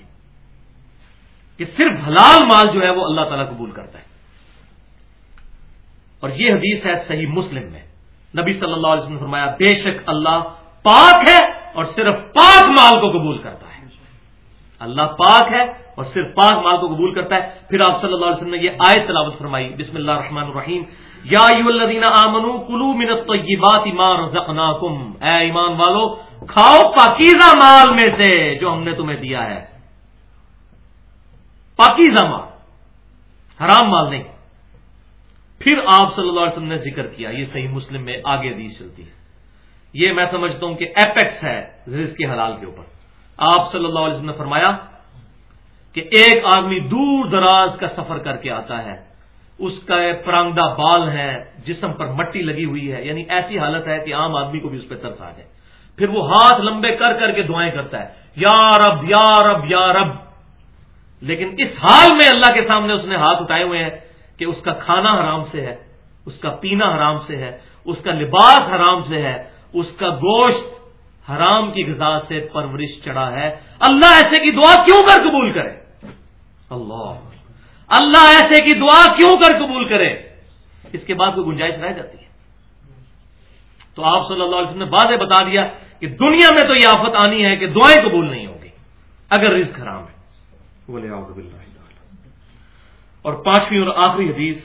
کہ صرف حلال مال جو ہے وہ اللہ تعالیٰ قبول کرتا ہے۔ اور یہ حدیث ہے صحیح مسلم میں۔ نبی صلی اللہ علیہ وسلم نے فرمایا، بے شک اللہ پاک ہے اور صرف پاک مال کو قبول کرتا ہے۔ اللہ پاک ہے اور صرف پاک مال کو قبول کرتا ہے۔ پھر آپ صلی اللہ علیہ وسلم نے یہ آیت تلاوت فرمائی، بسم اللہ الرحمن الرحیم۔ یا آمنو کلو منت بات ایمان رزقناکم۔ اے ایمان والو، کھاؤ پاکیزہ مال میں سے جو ہم نے تمہیں دیا ہے۔ پاکیزہ مال، حرام مال نہیں۔ پھر آپ صلی اللہ علیہ وسلم نے ذکر کیا، یہ صحیح مسلم میں آگے حدیث چلتی ہے۔ یہ میں سمجھتا ہوں کہ ایپیکس ہے رزق کے حلال کے اوپر۔ آپ صلی اللہ علیہ وسلم نے فرمایا کہ ایک آدمی دور دراز کا سفر کر کے آتا ہے۔ اس کا پرانگدہ بال ہے، جسم پر مٹی لگی ہوئی ہے یعنی ایسی حالت ہے کہ عام آدمی کو بھی اس پہ ترس آ جائے۔ پھر وہ ہاتھ لمبے کر کر کے دعائیں کرتا ہے، یا رب یا رب یا رب۔ لیکن اس حال میں اللہ کے سامنے اس نے ہاتھ اٹھائے ہوئے ہیں کہ اس کا کھانا حرام سے ہے، اس کا پینا حرام سے ہے، اس کا لباس حرام سے ہے، اس کا گوشت حرام کی غذا سے پرورش چڑھا ہے۔ اللہ ایسے کی دعا کیوں کر قبول کرے؟ اللہ۔ اللہ ایسے کی دعا کیوں کر قبول کرے؟ اس کے بعد کوئی گنجائش رہ جاتی ہے۔ تو آپ صلی اللہ علیہ وسلم نے واضح بتا دیا کہ دنیا میں تو یہ آفت آنی ہے کہ دعائیں قبول نہیں ہوگی اگر رزق حرام ہے۔ بولے اور پانچویں اور آخری حدیث،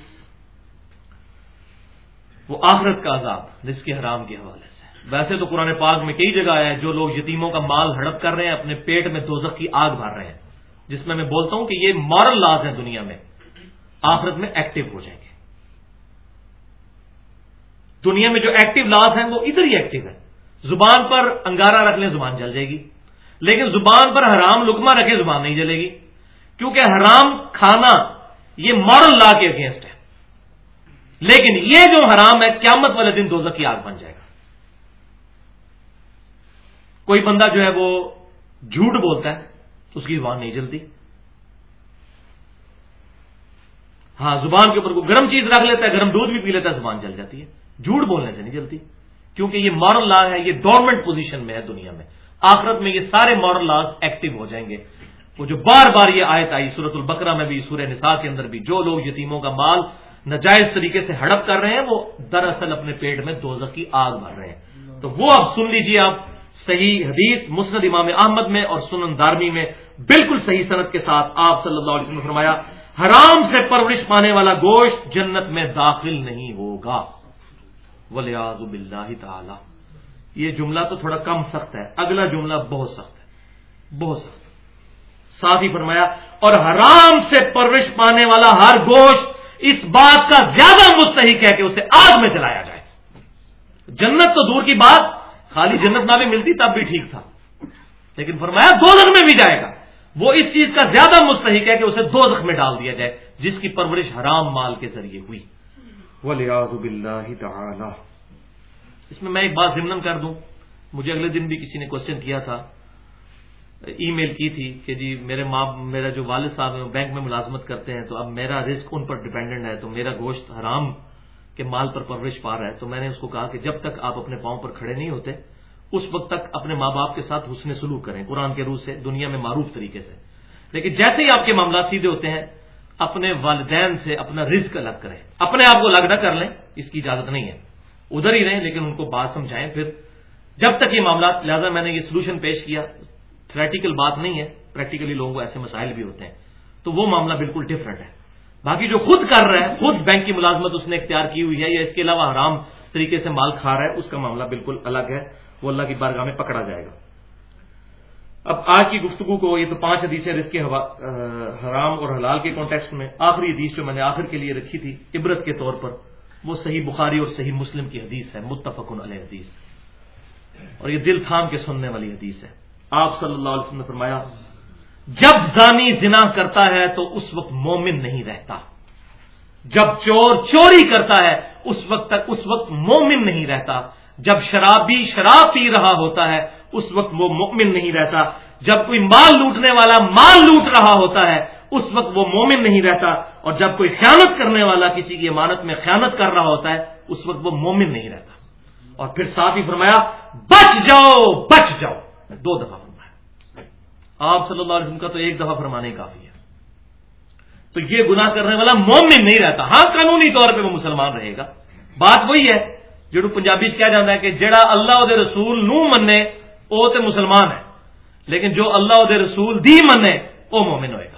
وہ آخرت کا عذاب، رزق حرام کے حوالے سے۔ ویسے تو قرآن پاک میں کئی جگہ ہے جو لوگ یتیموں کا مال ہڑپ کر رہے ہیں، اپنے پیٹ میں دوزخ کی آگ بھر رہے ہیں۔ جس میں میں بولتا ہوں کہ یہ مارل لاز ہے دنیا میں، آخرت میں ایکٹیو ہو جائیں گے۔ دنیا میں جو ایکٹیو لاز ہیں وہ ادھر ہی ایکٹیو ہے زبان پر انگارا رکھ لیں، زبان جل جائے گی۔ لیکن زبان پر حرام لکما رکھے زبان نہیں جلے گی۔ کیونکہ حرام کھانا یہ مارل لا کے اگینسٹ ہے۔ لیکن یہ جو حرام ہے، قیامت والے دن دوزہ کی آگ بن جائے گا۔ کوئی بندہ جو ہے وہ جھوٹ بولتا ہے اس کی زبان نہیں جلتی۔ ہاں زبان کے اوپر کوئی گرم چیز رکھ لیتا ہے، گرم دودھ بھی پی لیتا ہے، زبان جل جاتی ہے۔ جھوٹ بولنے سے نہیں جلتی۔ کیونکہ یہ مارل لا ہے، یہ گورنمنٹ پوزیشن میں ہے دنیا میں۔ آخرت میں یہ سارے مارل لاز ایکٹیو ہو جائیں گے۔ وہ جو بار بار یہ آیت آئی سورت البکرا میں بھی، سورہ نساء کے اندر بھی، جو لوگ یتیموں کا مال نجائز طریقے سے ہڑپ کر رہے ہیں، وہ دراصل اپنے پیٹ میں دوزخ کی آگ بھر رہے ہیں۔ تو وہ اب سن لیجیے آپ صحیح حدیث مسند امام احمد میں اور سنن دارمی میں بالکل صحیح صنعت کے ساتھ آپ صلی اللہ علیہ وسلم فرمایا، حرام سے پرورش پانے والا گوشت جنت میں داخل نہیں ہوگا۔ ولیاز باللہ تعالی۔ یہ جملہ تو تھوڑا کم سخت ہے، اگلا جملہ بہت سخت ہے۔ بہت سخت۔ ساتھ ہی فرمایا، اور حرام سے پرورش پانے والا ہر گوشت اس بات کا زیادہ مستحق ہے کہ اسے آگ میں چلایا جائے۔ جنت تو دور کی بات خالی جنت نہ بھی ملتی تب بھی ٹھیک تھا۔ لیکن فرمایا دو زخ میں بھی جائے گا۔ وہ اس چیز کا زیادہ مستحق ہے کہ اسے دو زخ میں ڈال دیا جائے جس کی پرورش حرام مال کے ذریعے ہوئی۔ تعالی اس میں میں ایک بات ضمن کر دوں۔ مجھے اگلے دن بھی کسی نے کوشچن کیا تھا۔ ای میل کی تھی کہ جی میرے ماں میرا جو والد صاحب ہیں بینک میں ملازمت کرتے ہیں تو اب میرا رسک ان پر ڈپینڈنٹ ہے تو میرا گوشت حرام کے مال پر پرورش پا رہا ہے، تو میں نے اس کو کہا کہ جب تک آپ اپنے پاؤں پر کھڑے نہیں ہوتے، اس وقت تک اپنے ماں باپ کے ساتھ حسن سلوک کریں۔ قرآن کے روح سے، دنیا میں معروف طریقے سے۔ لیکن جیسے ہی آپ کے معاملات سیدھے ہوتے ہیں، اپنے والدین سے اپنا رزق الگ کریں۔ اپنے آپ کو الگ نہ کر لیں، اس کی اجازت نہیں ہے۔ ادھر ہی رہیں، لیکن ان کو بات سمجھائیں۔ پھر جب تک یہ معاملات، لہٰذا میں نے یہ سولوشن پیش کیا۔ تھریٹیکل بات نہیں ہے پریکٹیکلی لوگوں کو ایسے مسائل بھی ہوتے ہیں۔ تو وہ معاملہ بالکل ڈفرینٹ ہے۔ باقی جو خود کر رہا ہے، خود بینک کی ملازمت اس نے اختیار کی ہوئی ہے یا اس کے علاوہ حرام طریقے سے مال کھا رہا ہے، اس کا معاملہ بالکل الگ ہے، وہ اللہ کی بارگاہ میں پکڑا جائے گا۔ اب آج کی گفتگو کو یہ تو پانچ حدیثیں رس کے حرام اور حلال کے کانٹیکسٹ میں۔ آخری حدیث جو میں نے آخر کے لیے رکھی تھی، عبرت کے طور پر، وہ صحیح بخاری اور صحیح مسلم کی حدیث ہے متفق علیہ حدیث۔ اور یہ دل تھام کے سننے والی حدیث ہے۔ آپ صلی اللہ علیہ وسلم نے فرمایا جب زانی زنا کرتا ہے تو اس وقت مومن نہیں رہتا۔ جب چور چوری کرتا ہے، اس وقت تک اس وقت مومن نہیں رہتا۔ جب شرابی شراب پی رہا ہوتا ہے، اس وقت وہ مومن نہیں رہتا۔ جب کوئی مال لوٹنے والا مال لوٹ رہا ہوتا ہے، اس وقت وہ مومن نہیں رہتا۔ اور جب کوئی خیانت کرنے والا کسی کی امانت میں خیانت کر رہا ہوتا ہے، اس وقت وہ مومن نہیں رہتا۔ اور پھر ساتھ ہی فرمایا، بچ جاؤ بچ جاؤ۔ دو دفعہ آپ صلی اللہ علیہ وسلم کا تو ایک دفعہ فرمانے کافی ہے۔ تو یہ گناہ کرنے والا مومن نہیں رہتا۔ ہاں قانونی طور پہ وہ مسلمان رہے گا۔ بات وہی ہے، جو پنجابی کیا جاتا ہے کہ جڑا اللہ دے رسول نو منے وہ تو مسلمان ہے۔ لیکن جو اللہ دے رسول دی منے وہ مومن ہوئے گا۔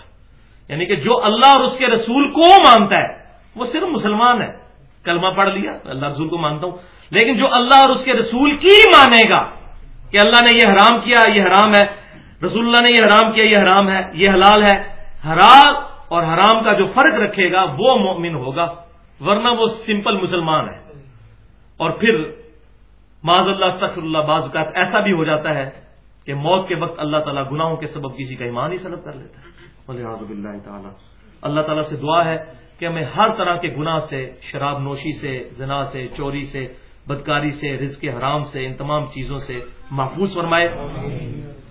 یعنی کہ جو اللہ اور اس کے رسول کو مانتا ہے، وہ صرف مسلمان ہے۔ کلمہ پڑھ لیا، اللہ رسول کو مانتا ہوں۔ لیکن جو اللہ اور اس کے رسول کی مانے گا، کہ اللہ نے یہ حرام کیا، یہ حرام ہے رسول اللہ نے یہ حرام کیا یہ حرام ہے یہ حلال ہے۔ حرام اور حرام کا جو فرق رکھے گا وہ مومن ہوگا ورنہ وہ سمپل مسلمان ہے۔ اور پھر معذ اللہ تخر اللہ بعض کا ایسا بھی ہو جاتا ہے کہ موت کے وقت اللہ تعالیٰ گناہوں کے سبب کسی کا ایمان ہی سلب کر لیتا ہے۔ تعالیٰ۔ اللہ تعالیٰ سے دعا ہے کہ ہمیں ہر طرح کے گناہ سے شراب نوشی سے زنا سے چوری سے بدکاری سے رزق حرام سے ان تمام چیزوں سے محفوظ فرمائے۔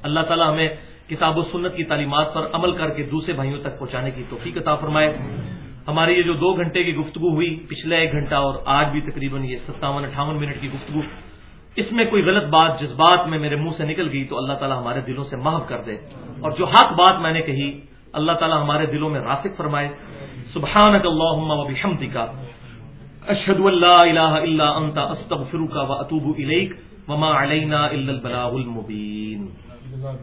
اللہ تعالیٰ ہمیں کتاب و سنت کی تعلیمات پر عمل کر کے دوسرے بھائیوں تک پہنچانے کی توفیق عطا فرمائے۔ ہماری یہ جو دو گھنٹے کی گفتگو ہوئی پچھلے ایک گھنٹہ اور آج بھی تقریباً یہ ستاون اٹھاون منٹ کی گفتگو، اس میں کوئی غلط بات، جذبات میں میرے منہ سے نکل گئی تو اللہ تعالیٰ ہمارے دلوں سے محو کر دے۔ اور جو حق بات میں نے کہی، اللہ تعالیٰ ہمارے دلوں میں راسک فرمائے۔ سبحان کا اشهد ان لا اله الا انت استغفرك واتوب اليك وما علينا الا البلاغ جزاک